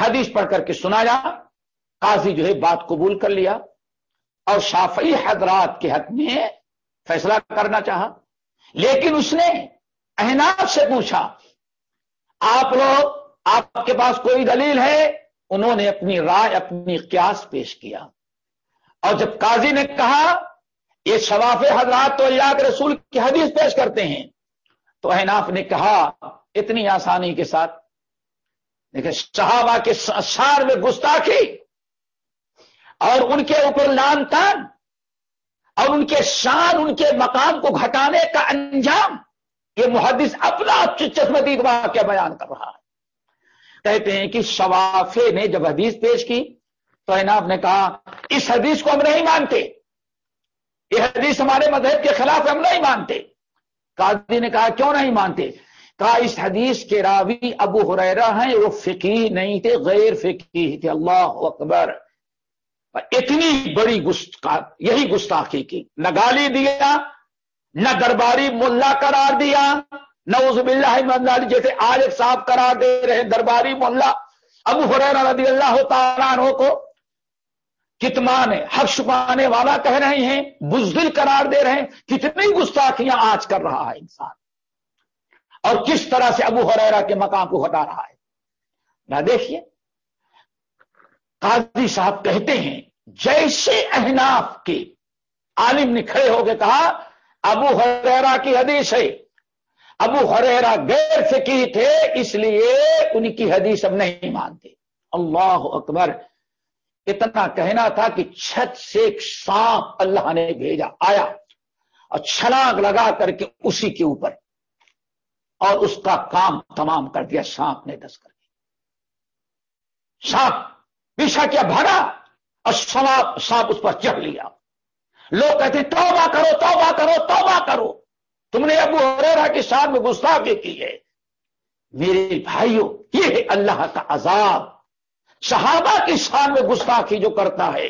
Speaker 2: حدیث پڑھ کر کے سنا جا قاضی جو ہے بات قبول کر لیا اور شافعی حضرات کے حق میں فیصلہ کرنا چاہا۔ لیکن اس نے احناف سے پوچھا آپ لوگ، آپ کے پاس کوئی دلیل ہے؟ انہوں نے اپنی رائے، اپنی قیاس پیش کیا۔ اور جب قاضی نے کہا، یہ شواف حضرات تو اللہ کے رسول کی حدیث پیش کرتے ہیں، تو احناف نے کہا، اتنی آسانی کے ساتھ۔ دیکھیں، صحابہ کے شار میں گستاخی، اور ان کے اوپر لان تان اور ان کے شان، ان کے مقام کو گھٹانے کا انجام۔ یہ محدث اپنا چشمدید واقعہ بیان کر رہا ہے۔ کہتے ہیں کہ شوافے نے جب حدیث پیش کی تو ایناب نے کہا، اس حدیث کو ہم نہیں مانتے۔ یہ حدیث ہمارے مذہب کے خلاف ہم نہیں مانتے۔ قاضی نے کہا، کیوں نہیں مانتے؟ کہا، اس حدیث کے راوی ابو حریرا ہیں، وہ فقی نہیں تھے، غیر فقی تھے۔ اللہ اکبر۔ اتنی بڑی گستا یہی گستاخی کی۔ نہ گالی دیا نہ درباری ملا قرار دیا نوز باللہ جیسے آج ایک صاحب قرار دے رہے درباری محلہ ابو حریر رضی اللہ تعالیٰ عنہ کو کتمان حق چھپانے والا کہہ رہے ہیں، بزدل قرار دے رہے ہیں، کتنی گستاخیاں آج کر رہا ہے انسان۔ اور کس طرح سے ابو حریرا کے مقام کو ہٹا رہا ہے۔ نہ دیکھیے، قاضی صاحب کہتے ہیں، جیسے احناف کے عالم نے کھڑے ہو کے کہا ابو حریرا کی حدیث ہے۔ ابو ہریرا غیر فقی تھے، اس لیے ان کی حدیث ہم نہیں مانتے۔ اللہ اکبر، اتنا کہنا تھا کہ چھت سے ایک سانپ اللہ نے بھیجا، آیا اور چھلانگ لگا کر کے اسی کے اوپر، اور اس کا کام تمام کر دیا، سانپ نے دس کر دیا سانپ پیچھا کیا بھاگا اور سانپ اس پر چڑھ لیا۔ لوگ کہتے توبہ کرو توبہ کرو توبہ کرو۔ تم نے ابو ہریرا کے ساتھ میں گستاخی کی ہے۔ میرے بھائیوں، یہ ہے اللہ کا عذاب۔ صحابہ کی شان میں گستاخی جو کرتا ہے،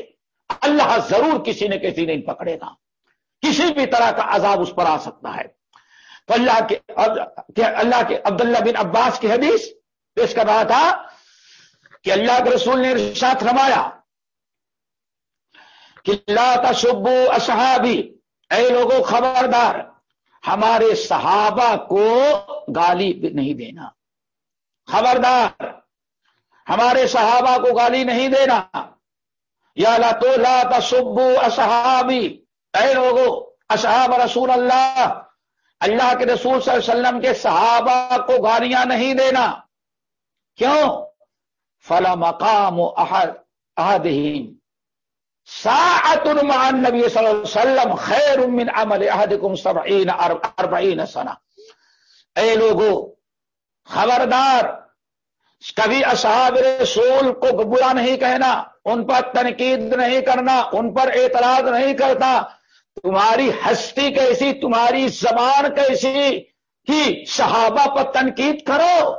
Speaker 2: اللہ ضرور کسی نے کسی نہیں پکڑے گا۔ کسی بھی طرح کا عذاب اس پر آ سکتا ہے۔ تو اللہ کے اللہ کے عبداللہ بن عباس کی حدیث پیش کر رہا تھا کہ اللہ کے رسول نے ساتھ رمایا کہ شبو اصحابی، اے لوگوں خبردار، ہمارے صحابہ کو گالی نہیں دینا۔ خبردار، ہمارے صحابہ کو گالی نہیں دینا۔ یا لا تو لا تصبو اصحابی، اے لوگو، اصحاب رسول اللہ اللہ کے رسول صلی اللہ علیہ وسلم کے صحابہ کو گالیاں نہیں دینا۔ کیوں؟ فلا مقام احد، احدہم۔ ساعت مع النبی صلی اللہ علیہ وسلم خیر من عمل احدکم سبعین اربعین سنہ اے لوگو، خبردار، کبھی اصحاب رسول کو برا نہیں کہنا، ان پر تنقید نہیں کرنا، ان پر اعتراض نہیں کرتا، تمہاری ہستی کیسی، تمہاری زبان کیسی، کہ صحابہ پر تنقید کرو۔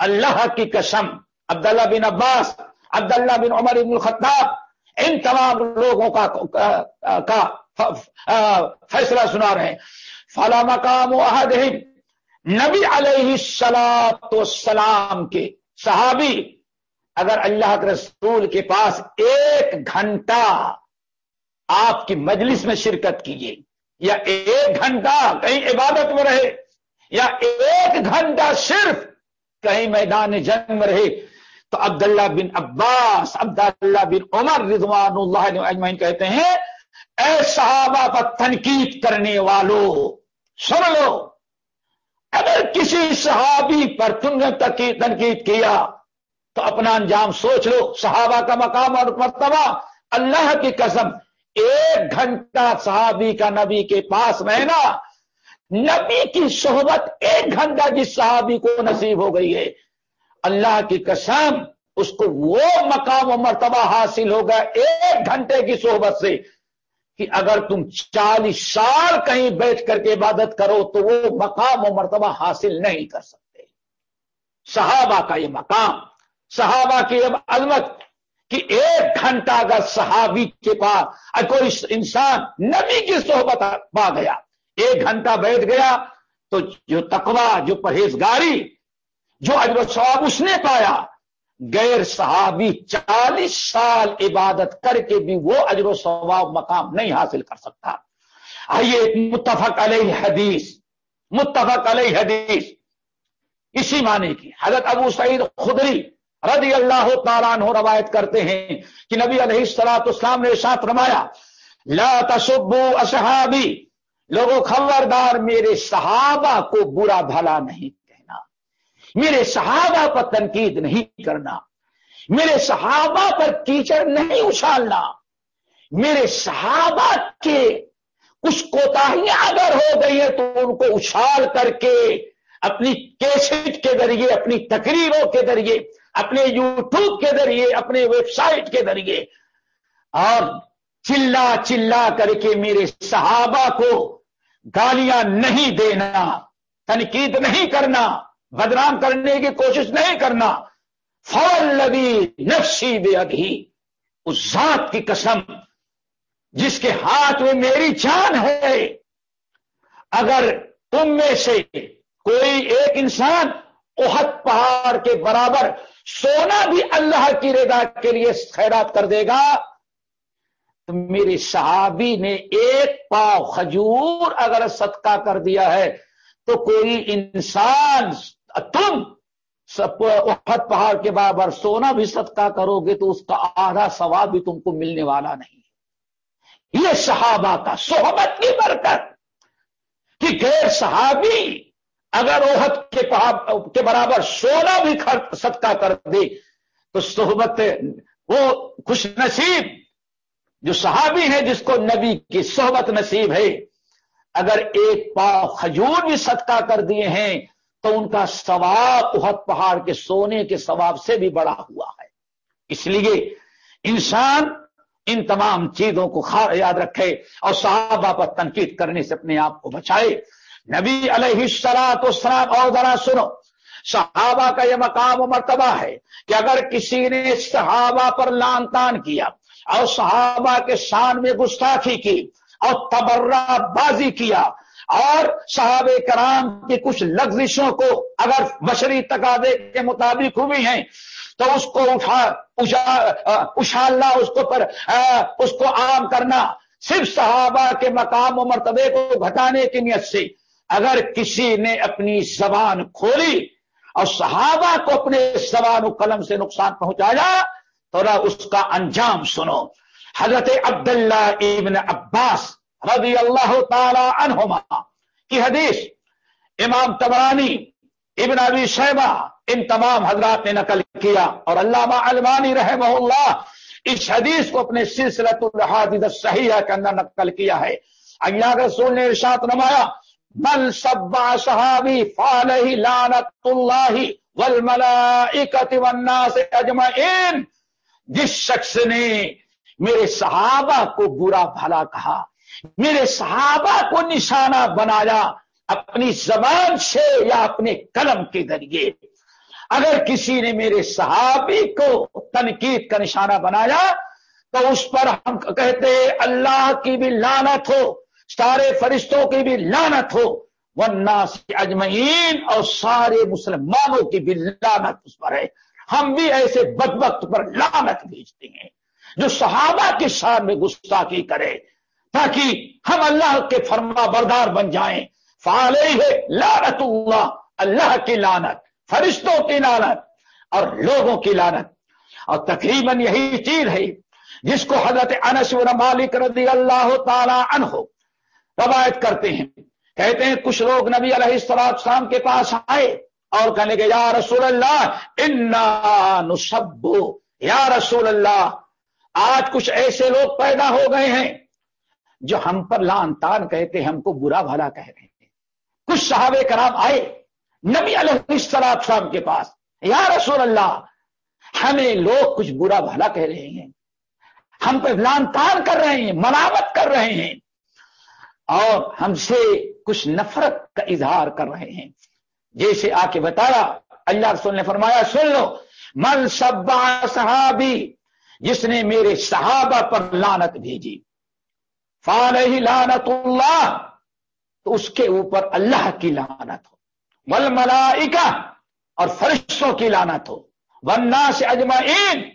Speaker 2: اللہ کی قسم، عبداللہ بن عباس، عبداللہ بن عمر بن الخطاب ان تمام لوگوں کا کا فیصلہ سنا رہے ہیں۔ فلا مقام نبی علیہ السلام کے صحابی، اگر اللہ کے رسول کے پاس ایک گھنٹہ آپ کی مجلس میں شرکت کیجیے یا ایک گھنٹہ کہیں عبادت میں رہے، یا ایک گھنٹہ صرف کہیں میدان جنگ میں رہے تو عبداللہ بن عباس، عبداللہ بن عمر رضوان اللہ اجمعین کہتے ہیں، اے صحابہ پر تنقید کرنے والوں سن لو، اگر کسی صحابی پر تم نے تنقید کیا، تو اپنا انجام سوچ لو، صحابہ کا مقام اور مرتبہ، اللہ کی قسم، ایک گھنٹہ صحابی کا نبی کے پاس رہنا، نبی کی صحبت ایک گھنٹہ جس صحابی کو نصیب ہو گئی ہے۔ اللہ کی قسم، اس کو وہ مقام و مرتبہ حاصل ہوگا ایک گھنٹے کی صحبت سے کہ اگر تم چالیس سال کہیں بیٹھ کر کے عبادت کرو تو وہ مقام و مرتبہ حاصل نہیں کر سکتے۔ صحابہ کا یہ مقام، صحابہ کی عظمت کہ ایک گھنٹہ اگر صحابی کے پاس کوئی انسان نبی کی صحبت پا گیا، ایک گھنٹہ بیٹھ گیا تو جو تقوا جو پرہیزگاری جو اجر و ثواب اس نے پایا، غیر صحابی چالیس سال عبادت کر کے بھی وہ اجر و ثواب مقام نہیں حاصل کر سکتا۔ آئیے متفق علیہ حدیث، متفق علیہ حدیث۔ اسی معنی کی، حضرت ابو سعید خدری رضی اللہ تعالیٰ عنہ روایت کرتے ہیں کہ نبی علیہ السلاط اسلام نے ساتھ رمایا لا تصبو اصحابی لوگوں خبردار، میرے صحابہ کو برا بھلا نہیں۔ میرے صحابہ پر تنقید نہیں کرنا، میرے صحابہ پر کیچڑ نہیں اچھالنا۔ میرے صحابہ کے کچھ کوتاہیاں اگر ہو گئی ہیں تو ان کو اچھال کر کے اپنی کیسٹ کے ذریعے، اپنی تقریروں کے ذریعے، اپنے یوٹیوب کے ذریعے، اپنے ویب سائٹ کے ذریعے۔ اور چلا چلا کر کے میرے صحابہ کو گالیاں نہیں دینا، تنقید نہیں کرنا۔ بدنام کرنے کی کوشش نہیں کرنا۔ فول لبی نفسی بے ابھی اس ذات کی قسم جس کے ہاتھ میں میری جان ہے۔ اگر تم میں سے کوئی ایک انسان احد پہاڑ کے برابر سونا بھی اللہ کی رضا کے لیے خیرات کر دے گا، تو میرے صحابی نے ایک پاؤ کھجور اگر صدقہ کر دیا ہے، تو کوئی انسان تم احد پہاڑ کے برابر سونا بھی صدقہ کرو گے تو اس کا آدھا ثواب بھی تم کو ملنے والا نہیں یہ صحابہ کا صحبت کی برکت کہ غیر صحابی اگر اوہد کے برابر سونا بھی صدقہ کر دے تو صحبت وہ خوش نصیب جو صحابی ہے جس کو نبی کی صحبت نصیب ہے، اگر ایک پاؤ کھجور بھی صدقہ کر دیے ہیں تو ان کا ثواب بہت پہاڑ کے سونے کے ثواب سے بھی بڑا ہوا ہے۔ اس لیے انسان ان تمام چیزوں کو یاد رکھے اور صحابہ پر تنقید کرنے سے اپنے آپ کو بچائے۔ نبی علیہ السلام سلام اور ذرا سنو، صحابہ کا یہ مقام و مرتبہ ہے کہ اگر کسی نے صحابہ پر لان تان کیا اور صحابہ کے شان میں گستاخی کی اور تبرہ بازی کیا اور صحاب کرام کی کچھ لفزشوں کو اگر بشری تقاضے کے مطابق ہوئی ہیں، تو اس کو اٹھا اچھالنا اس کو پر اس کو عام کرنا صرف صحابہ کے مقام و مرتبے کو گھٹانے کی نیت سے۔ اگر کسی نے اپنی زبان کھولی اور صحابہ کو اپنے زبان و قلم سے نقصان پہنچایا، تو اس کا انجام سنو۔ حضرت عبداللہ ابن عباس رضی اللہ تعالی عنہما کی حدیث امام تبرانی ابن ابی شیبہ، ان تمام حضرات نے نقل کیا اور علامہ المانی رحمہ اللہ اس حدیث کو اپنے سلسلت الحادث صحیح کے اندر نقل کیا ہے۔ اللہ رسول نے ارشاد نمایا من سبا صحابی فالح لانت اللہ والملائکت والناس اجمعین، جس شخص نے میرے صحابہ کو برا بھلا کہا میرے صحابہ کو نشانہ بنایا اپنی زبان سے یا اپنے قلم کے ذریعے۔ اگر کسی نے میرے صحابی کو تنقید کا نشانہ بنایا، تو اس پر ہم کہتے اللہ کی بھی لانت ہو، سارے فرشتوں کی بھی لانت ہو ورنہ سے اجمعین اور سارے مسلمانوں کی بھی لانت اس پر ہے۔ ہم بھی ایسے بد وقت پر لانت بھیجتے ہیں، جو صحابہ کی شان میں گستاخی کرے۔ تاکہ ہم اللہ کے فرما بردار بن جائیں۔ ہے لانت اللہ اللہ کی لانت فرشتوں کی لانت اور لوگوں کی لانت اور تقریباً یہی چیز ہے جس کو حضرت انس مالک رضی اللہ تعالی عنہ روایت کرتے ہیں۔ کہتے ہیں، کچھ لوگ نبی علیہ السلام کے پاس آئے اور کہنے کے یا رسول اللہ، انا نسبو یا رسول اللہ، آج کچھ ایسے لوگ پیدا ہو گئے ہیں جو ہم پر لان تان کہتے ہم کو برا بھلا کہہ رہے ہیں۔ کچھ صحابہ کرام آئے، نبی علیہ السلام کے پاس، یا رسول اللہ، ہمیں لوگ کچھ برا بھلا کہہ رہے ہیں۔ ہم پہ لان تان کر رہے ہیں، ملامت کر رہے ہیں۔ اور ہم سے کچھ نفرت کا اظہار کر رہے ہیں۔ جیسے آ کے بتایا، اللہ رسول نے فرمایا، سن لو، من صحابی، جس نے میرے صحابہ پر لانت بھیجی۔ فالح لانت اللہ تو اس کے اوپر اللہ کی لانت ہو۔ ول ملائکہ اور فرشتوں کی لانت ہو۔ ورنہ سے اجمعین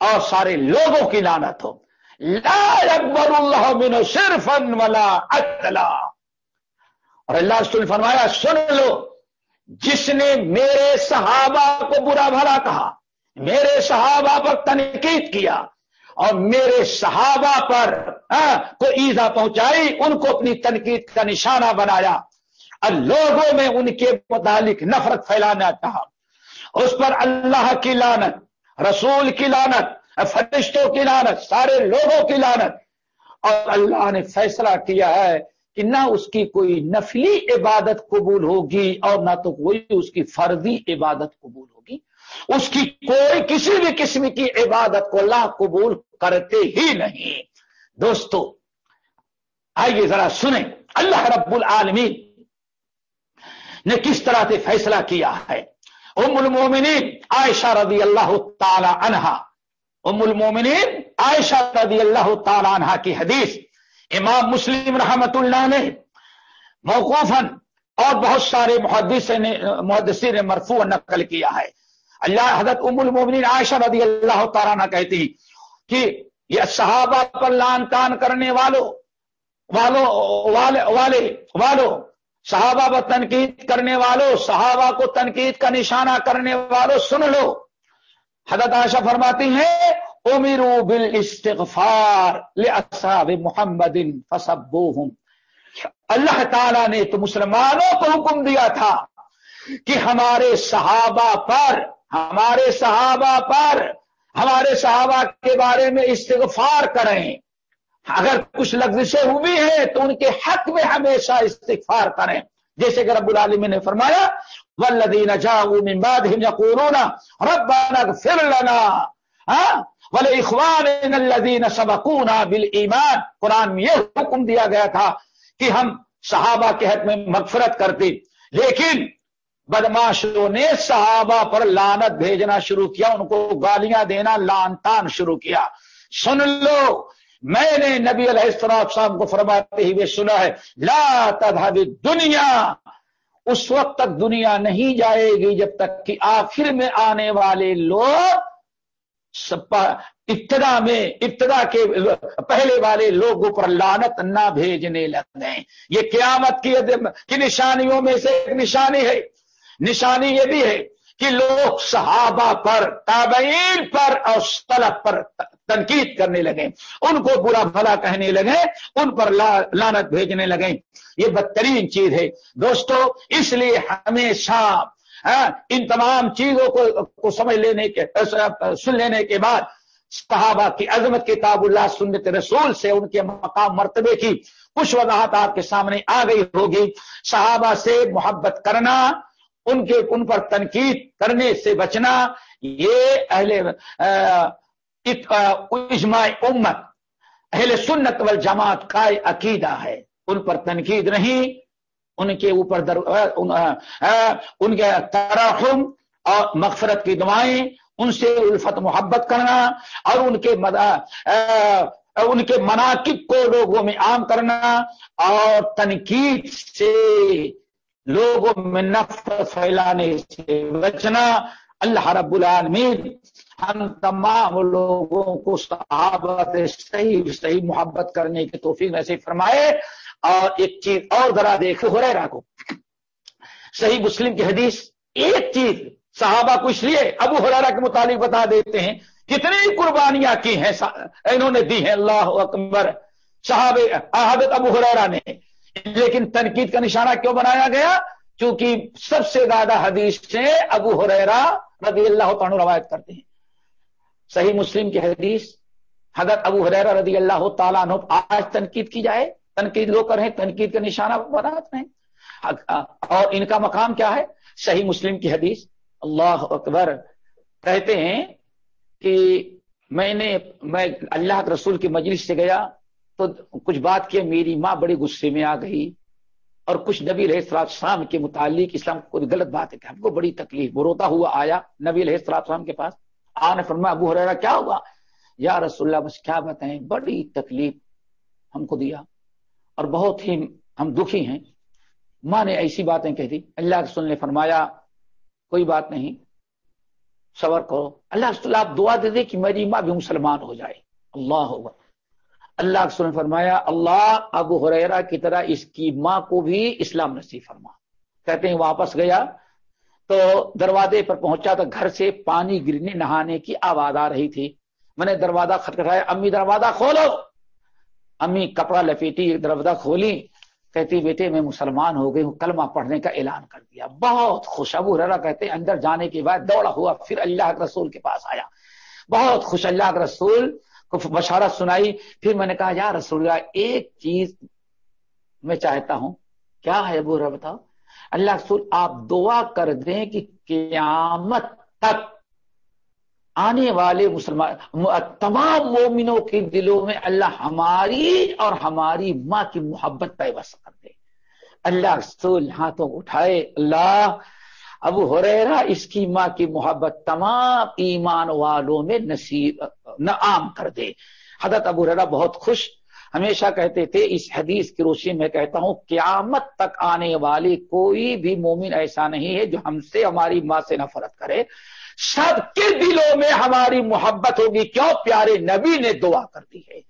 Speaker 2: اور سارے لوگوں کی لانت ہو۔ لا اکبر اللہ من صرف ولا اطلا اور اللہ رسول فرمایا، سن لو، جس نے میرے صحابہ کو برا بھلا کہا، میرے صحابہ پر تنقید کیا اور میرے صحابہ پر ہاں، کو ایزا پہنچائی، ان کو اپنی تنقید کا نشانہ بنایا۔ اور لوگوں میں ان کے متعلق نفرت پھیلانا چاہا۔ اس پر اللہ کی لانت رسول کی لانت فرشتوں کی لانت سارے لوگوں کی لانت اور اللہ نے فیصلہ کیا ہے کہ نہ اس کی کوئی نفلی عبادت قبول ہوگی اور نہ تو کوئی اس کی فرضی عبادت قبول ہوگی۔ اس کی کوئی کسی بھی قسم کی عبادت کو اللہ قبول کرتے ہی نہیں۔ دوستو، آئیے ذرا سنیں۔ اللہ رب العالمین نے کس طرح سے فیصلہ کیا ہے؟ ام المومنین، عائشہ رضی اللہ تعالی عنہا۔ ام المومنین، عائشہ رضی اللہ تعالی عنہا کی حدیث۔ امام مسلم رحمت اللہ نے موقوفاً اور بہت سارے محدثین نے مرفوع نقل کیا ہے۔ اللہ حضرت ام المومنین عائشہ رضی اللہ تعالیٰ نہ کہتی کہ یہ صحابہ پر لان تان کرنے والوں والوں والے والے والوں صحابہ پر تنقید کرنے والوں صحابہ کو تنقید کا نشانہ کرنے والوں سن لو۔ حضرت عائشہ فرماتی ہیں امرو بل استغفار لاصحاب محمد فسبوہم اللہ تعالیٰ نے تو مسلمانوں کو حکم دیا تھا کہ ہمارے صحابہ پر ہمارے صحابہ پر ہمارے صحابہ کے بارے میں استغفار کریں۔ اگر کچھ لفظیں ہوئی ہیں تو ان کے حق میں ہمیشہ استغفار کریں۔ جیسے کہ رب العالم نے فرمایا ولدین من بعدهم يقولون، ربنا اغفر لنا۔ ہاں؟ ولی اخوان سبقونا بالایمان قرآن میں یہ حکم دیا گیا تھا کہ ہم صحابہ کے حق میں مغفرت کرتے۔ لیکن بدماشوں نے صحابہ پر لانت بھیجنا شروع کیا، ان کو گالیاں دینا لان تان شروع کیا۔ سن لو، میں نے نبی علیہ السلام صاحب کو فرماتے ہوئے سنا ہے، لا تذهب دنیا اس وقت تک دنیا نہیں جائے گی جب تک کہ آخر میں آنے والے لوگ ابتدا میں ابتدا کے پہلے والے لوگوں پر لانت نہ بھیجنے لگے یہ قیامت کی نشانیوں میں سے ایک نشانی ہے۔ نشانی یہ بھی ہے کہ لوگ صحابہ پر، تابعین پر اور طلب پر تنقید کرنے لگے۔ ان کو برا بھلا کہنے لگے، ان پر لانت بھیجنے لگے۔ یہ بدترین چیز ہے۔ دوستو، اس لیے ہمیشہ ان تمام چیزوں کو سمجھ لینے کے، سن لینے کے بعد صحابہ کی عظمت کتاب اللہ، سنت رسول سے ان کے مقام مرتبے کی کچھ وضاحت آپ کے سامنے آ گئی ہوگی۔ صحابہ سے محبت کرنا ان کے ان پر تنقید کرنے سے بچنا، یہ اہل اجماع امت، اہل سنت والجماعت کا عقیدہ ہے۔ ان پر تنقید نہیں، ان کے اوپر در ان کے تراحم اور مغفرت کی دعائیں، ان سے الفت محبت کرنا اور ان کے ان کے مناقب کو لوگوں میں عام کرنا اور تنقید سے لوگوں میں نفرت پھیلانے سے بچنا اللہ رب العالمین۔ ہم تمام لوگوں کو صحابت صحیح صحیح محبت کرنے کی توفیق ایسے فرمائے۔ اور ایک چیز اور ذرا دیکھو ہو رہا کو۔ صحیح مسلم کی حدیث، ایک چیز صحابہ کو اس لیے ابو حرارا کے متعلق بتا دیتے ہیں۔ کتنی قربانیاں کی ہیں انہوں نے دی ہیں، اللہ اکبر۔ صحاب حضرت ابو حرارا نے۔ لیکن تنقید کا نشانہ کیوں بنایا گیا؟ چونکہ سب سے زیادہ حدیث سے ابو حریرا رضی اللہ تعالیٰ روایت کرتے ہیں۔ صحیح مسلم کی حدیث، حضرت ابو حریرا رضی اللہ تعالیٰ عنہ، آج تنقید کی جائے۔ تنقید لوگ کر رہے ہیں، تنقید کا نشانہ بناتے ہیں۔ اور ان کا مقام کیا ہے؟ صحیح مسلم کی حدیث۔ اللہ اکبر۔ کہتے ہیں کہ میں نے، میں اللہ کے رسول کی مجلس سے گیا۔ تو کچھ بات کیا میری ماں بڑی غصے میں آ گئی اور کچھ نبی علیہ السلام شام کے متعلق اسلام کو غلط بات ہے۔ کہ ہم کو بڑی تکلیف۔ بروتا ہوا آیا نبی علیہ السلام کے پاس۔ آنے فرمایا، ابو حریرہ کیا ہوا؟ یا رسول اللہ، بس کیا بتائیں؟ بڑی تکلیف ہم کو دیا اور بہت ہی ہم دکھی ہیں۔ ماں نے ایسی باتیں کہہ دی۔ اللہ رسول نے فرمایا، کوئی بات نہیں، صبر کرو۔ اللہ رسول، آپ دعا دے دے کہ میری ماں بھی مسلمان ہو جائے۔ اللہ ہوگا اللہ نے فرمایا، اللہ ابو حریرا کی طرح اس کی ماں کو بھی اسلام نصیب فرما۔ کہتے ہیں، واپس گیا تو دروازے پر پہنچا تو گھر سے پانی گرنے، نہانے کی آواز آ رہی تھی۔ میں نے دروازہ کھٹکھٹایا، امی دروازہ کھولو۔ امی کپڑا لپیٹی، دروازہ کھولی۔ کہتی، بیٹے، میں مسلمان ہو گئی ہوں، کلمہ پڑھنے کا اعلان کر دیا۔ بہت خوش۔ ابو ررا کہتے، اندر جانے کے بعد دوڑا ہوا، پھر اللہ کے رسول کے پاس آیا۔ بہت خوش، اللہ کے رسول کو بشارت سنائی، پھر میں نے کہا، یا رسول اللہ، ایک چیز میں چاہتا ہوں۔ کیا ہے ابو ررا بتاؤ؟ اللہ رسول، آپ دعا کر دیں کہ قیامت تک آنے والے مسلمان تمام مومنوں کے دلوں میں اللہ ہماری اور ہماری ماں کی محبت پیوست کر دے۔ اللہ رسول ہاتھوں اٹھائے، اللہ ابو حریرا اس کی ماں کی محبت تمام ایمان والوں میں نصیب عام کر دے۔ حضرت ابو حریرا بہت خوش ہمیشہ کہتے تھے، اس حدیث کی روشنی میں کہتا ہوں، قیامت تک آنے والی کوئی بھی مومن ایسا نہیں ہے جو ہم سے، ہماری ماں سے نفرت کرے۔ سب کے دلوں میں ہماری محبت ہوگی۔ کیوں؟ پیارے نبی نے دعا کر دی ہے۔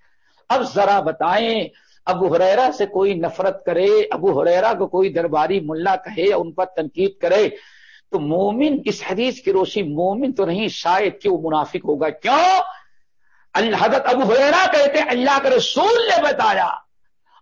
Speaker 2: اب ذرا بتائیں، ابو حریرا سے کوئی نفرت کرے، ابو حریرا کو کوئی درباری ملا کہے، ان پر تنقید کرے۔ تو مومن اس حدیث کی روشنی مومن تو نہیں، شاید کہ وہ منافق ہوگا۔ کیوں؟ حضرت ابو حریرا کہتے ہیں، اللہ کے رسول نے بتایا،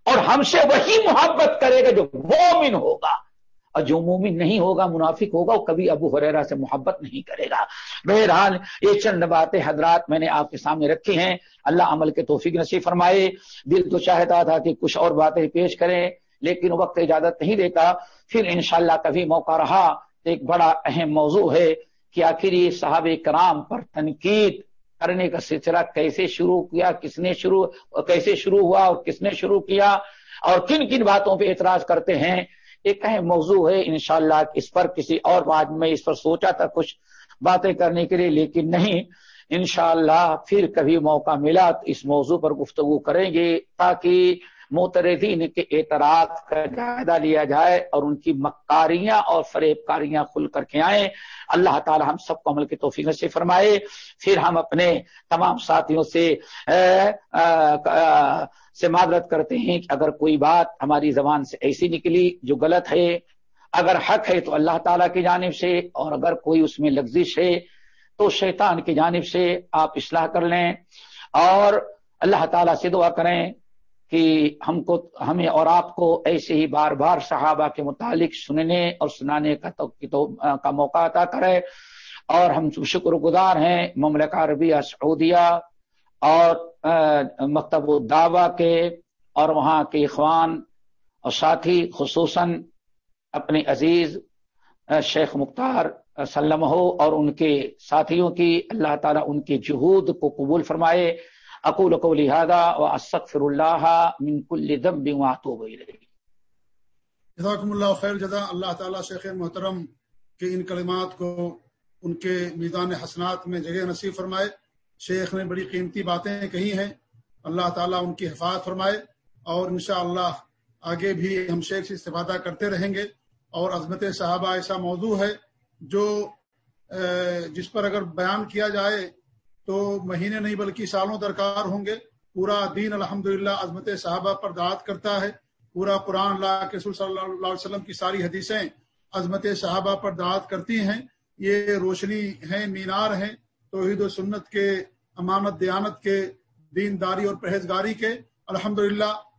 Speaker 2: اور ہم سے وہی محبت کرے گا جو مومن ہوگا۔ اور جو مومن نہیں ہوگا، منافق ہوگا، وہ کبھی ابو حریرا سے محبت نہیں کرے گا۔ بہرحال، یہ چند باتیں حضرات میں نے آپ کے سامنے رکھی ہیں۔ اللہ عمل کے توفیق نصیب فرمائے۔ دل تو چاہتا تھا کہ کچھ اور باتیں پیش کریں، لیکن وقت اجازت نہیں دیتا۔ پھر انشاءاللہ کبھی موقع رہا۔ ایک بڑا اہم موضوع ہے کہ آخر یہ صحابہ کرام پر تنقید کرنے کا سلسلہ کیسے شروع کیا، کس نے شروع، کیسے شروع ہوا اور کس نے شروع کیا اور کن کن باتوں پہ اعتراض کرتے ہیں۔ ایک اہم موضوع ہے، انشاءاللہ اس پر کسی اور بات میں اس پر سوچا تھا کچھ باتیں کرنے کے لیے، لیکن نہیں۔ انشاءاللہ پھر کبھی موقع ملا تو اس موضوع پر گفتگو کریں گے تاکہ موتردین کے اعتراض کا جائزہ لیا جائے اور ان کی مکاریاں اور فریب کاریاں کھل کر کے آئیں۔ اللہ تعالی ہم سب کو عمل کی توفیق سے فرمائے۔ پھر ہم اپنے تمام ساتھیوں سے سے معذرت کرتے ہیں کہ اگر کوئی بات ہماری زبان سے ایسی نکلی جو غلط ہے، اگر حق ہے تو اللہ تعالیٰ کی جانب سے، اور اگر کوئی اس میں لفزش ہے تو شیطان کی جانب سے آپ اصلاح کر لیں۔ اور اللہ تعالیٰ سے دعا کریں کہ ہم کو ہمیں اور آپ کو ایسے ہی بار بار صحابہ کے متعلق سننے اور سنانے کا تو کا موقع عطا کرے اور ہم شکر گزار ہیں مملکہ عربیہ سعودیہ اور مکتب الدعوہ کے اور وہاں کے اخوان اور ساتھی خصوصاً اپنے عزیز شیخ مختار سلم ہو اور ان کے ساتھیوں کی اللہ تعالیٰ ان کی جہود کو قبول فرمائے۔ اقول کو لہٰذا و اسفر اللہ من کل ذنب واتوب الیہ.
Speaker 1: جزاکم اللہ خیر جزا اللہ تعالیٰ شیخ محترم کے ان کلمات کو ان کے میدان حسنات میں جگہ نصیب فرمائے. شیخ نے بڑی قیمتی باتیں کہی ہیں. اللہ تعالیٰ ان کی حفاظت فرمائے اور انشاءاللہ اللہ آگے بھی ہم شیخ سے استفادہ کرتے رہیں گے. اور عظمت صحابہ ایسا موضوع ہے جو جس پر اگر بیان کیا جائے تو مہینے نہیں بلکہ سالوں درکار ہوں گے۔ پورا دین الحمد للہ عظمت صحابہ پر دعات کرتا ہے۔ پورا قرآن اللہ کے صلی اللہ علیہ وسلم کی ساری حدیثیں عظمت صحابہ پر دعات کرتی ہیں۔ یہ روشنی ہیں، مینار ہیں۔ توحید و سنت کے، امانت دیانت کے دین داری اور پرہیزگاری کے۔ الحمد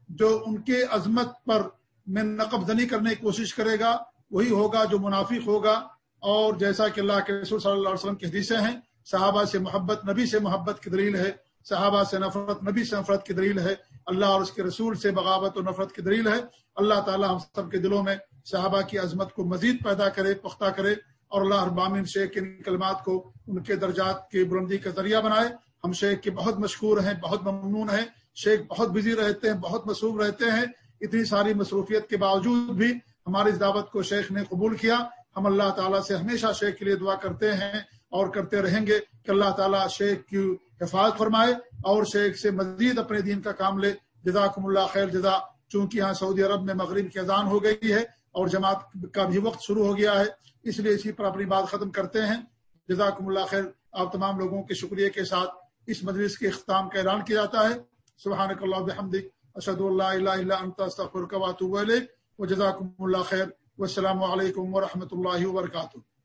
Speaker 1: جو ان کے عظمت پر میں نقب زنی کرنے کی کوشش کرے گا، وہی ہوگا جو منافق ہوگا۔ اور جیسا کہ اللہ کے رسول صلی اللہ علیہ وسلم کی حدیثیں ہیں صحابہ سے محبت نبی سے محبت کی دلیل ہے، صحابہ سے نفرت نبی سے نفرت کی دلیل ہے، اللہ اور اس کے رسول سے بغاوت و نفرت کی دلیل ہے۔ اللہ تعالیٰ ہم سب کے دلوں میں صحابہ کی عظمت کو مزید پیدا کرے، پختہ کرے اور اللہ ابامن شیخ کے کلمات کو ان کے درجات کی بلندی کا ذریعہ بنائے۔ ہم شیخ کے بہت مشہور ہیں، بہت ممنون ہیں۔ شیخ بہت بزی رہتے ہیں، بہت مصروف رہتے ہیں۔ اتنی ساری مصروفیت کے باوجود بھی ہماری اس دعوت کو شیخ نے قبول کیا۔ ہم اللہ تعالیٰ سے ہمیشہ شیخ کے لیے دعا کرتے ہیں۔ اور کرتے رہیں گے کہ اللہ تعالیٰ شیخ کی حفاظت فرمائے اور شیخ سے مزید اپنے دین کا کام لے۔ جزاکم اللہ خیر، جزا۔ چونکہ یہاں سعودی عرب میں مغرب کی اذان ہو گئی ہے اور جماعت کا بھی وقت شروع ہو گیا ہے، اس لیے اسی پر اپنی بات ختم کرتے ہیں۔ جزاکم اللہ خیر۔ آپ تمام لوگوں کے شکریہ کے ساتھ اس مجلس کے اختتام کا اعلان کیا جاتا ہے۔ سبحان اللہ اشد اللہ اللہ و جزاکم اللہ خیر۔ والسلام علیکم ورحمۃ اللہ وبرکاتہ۔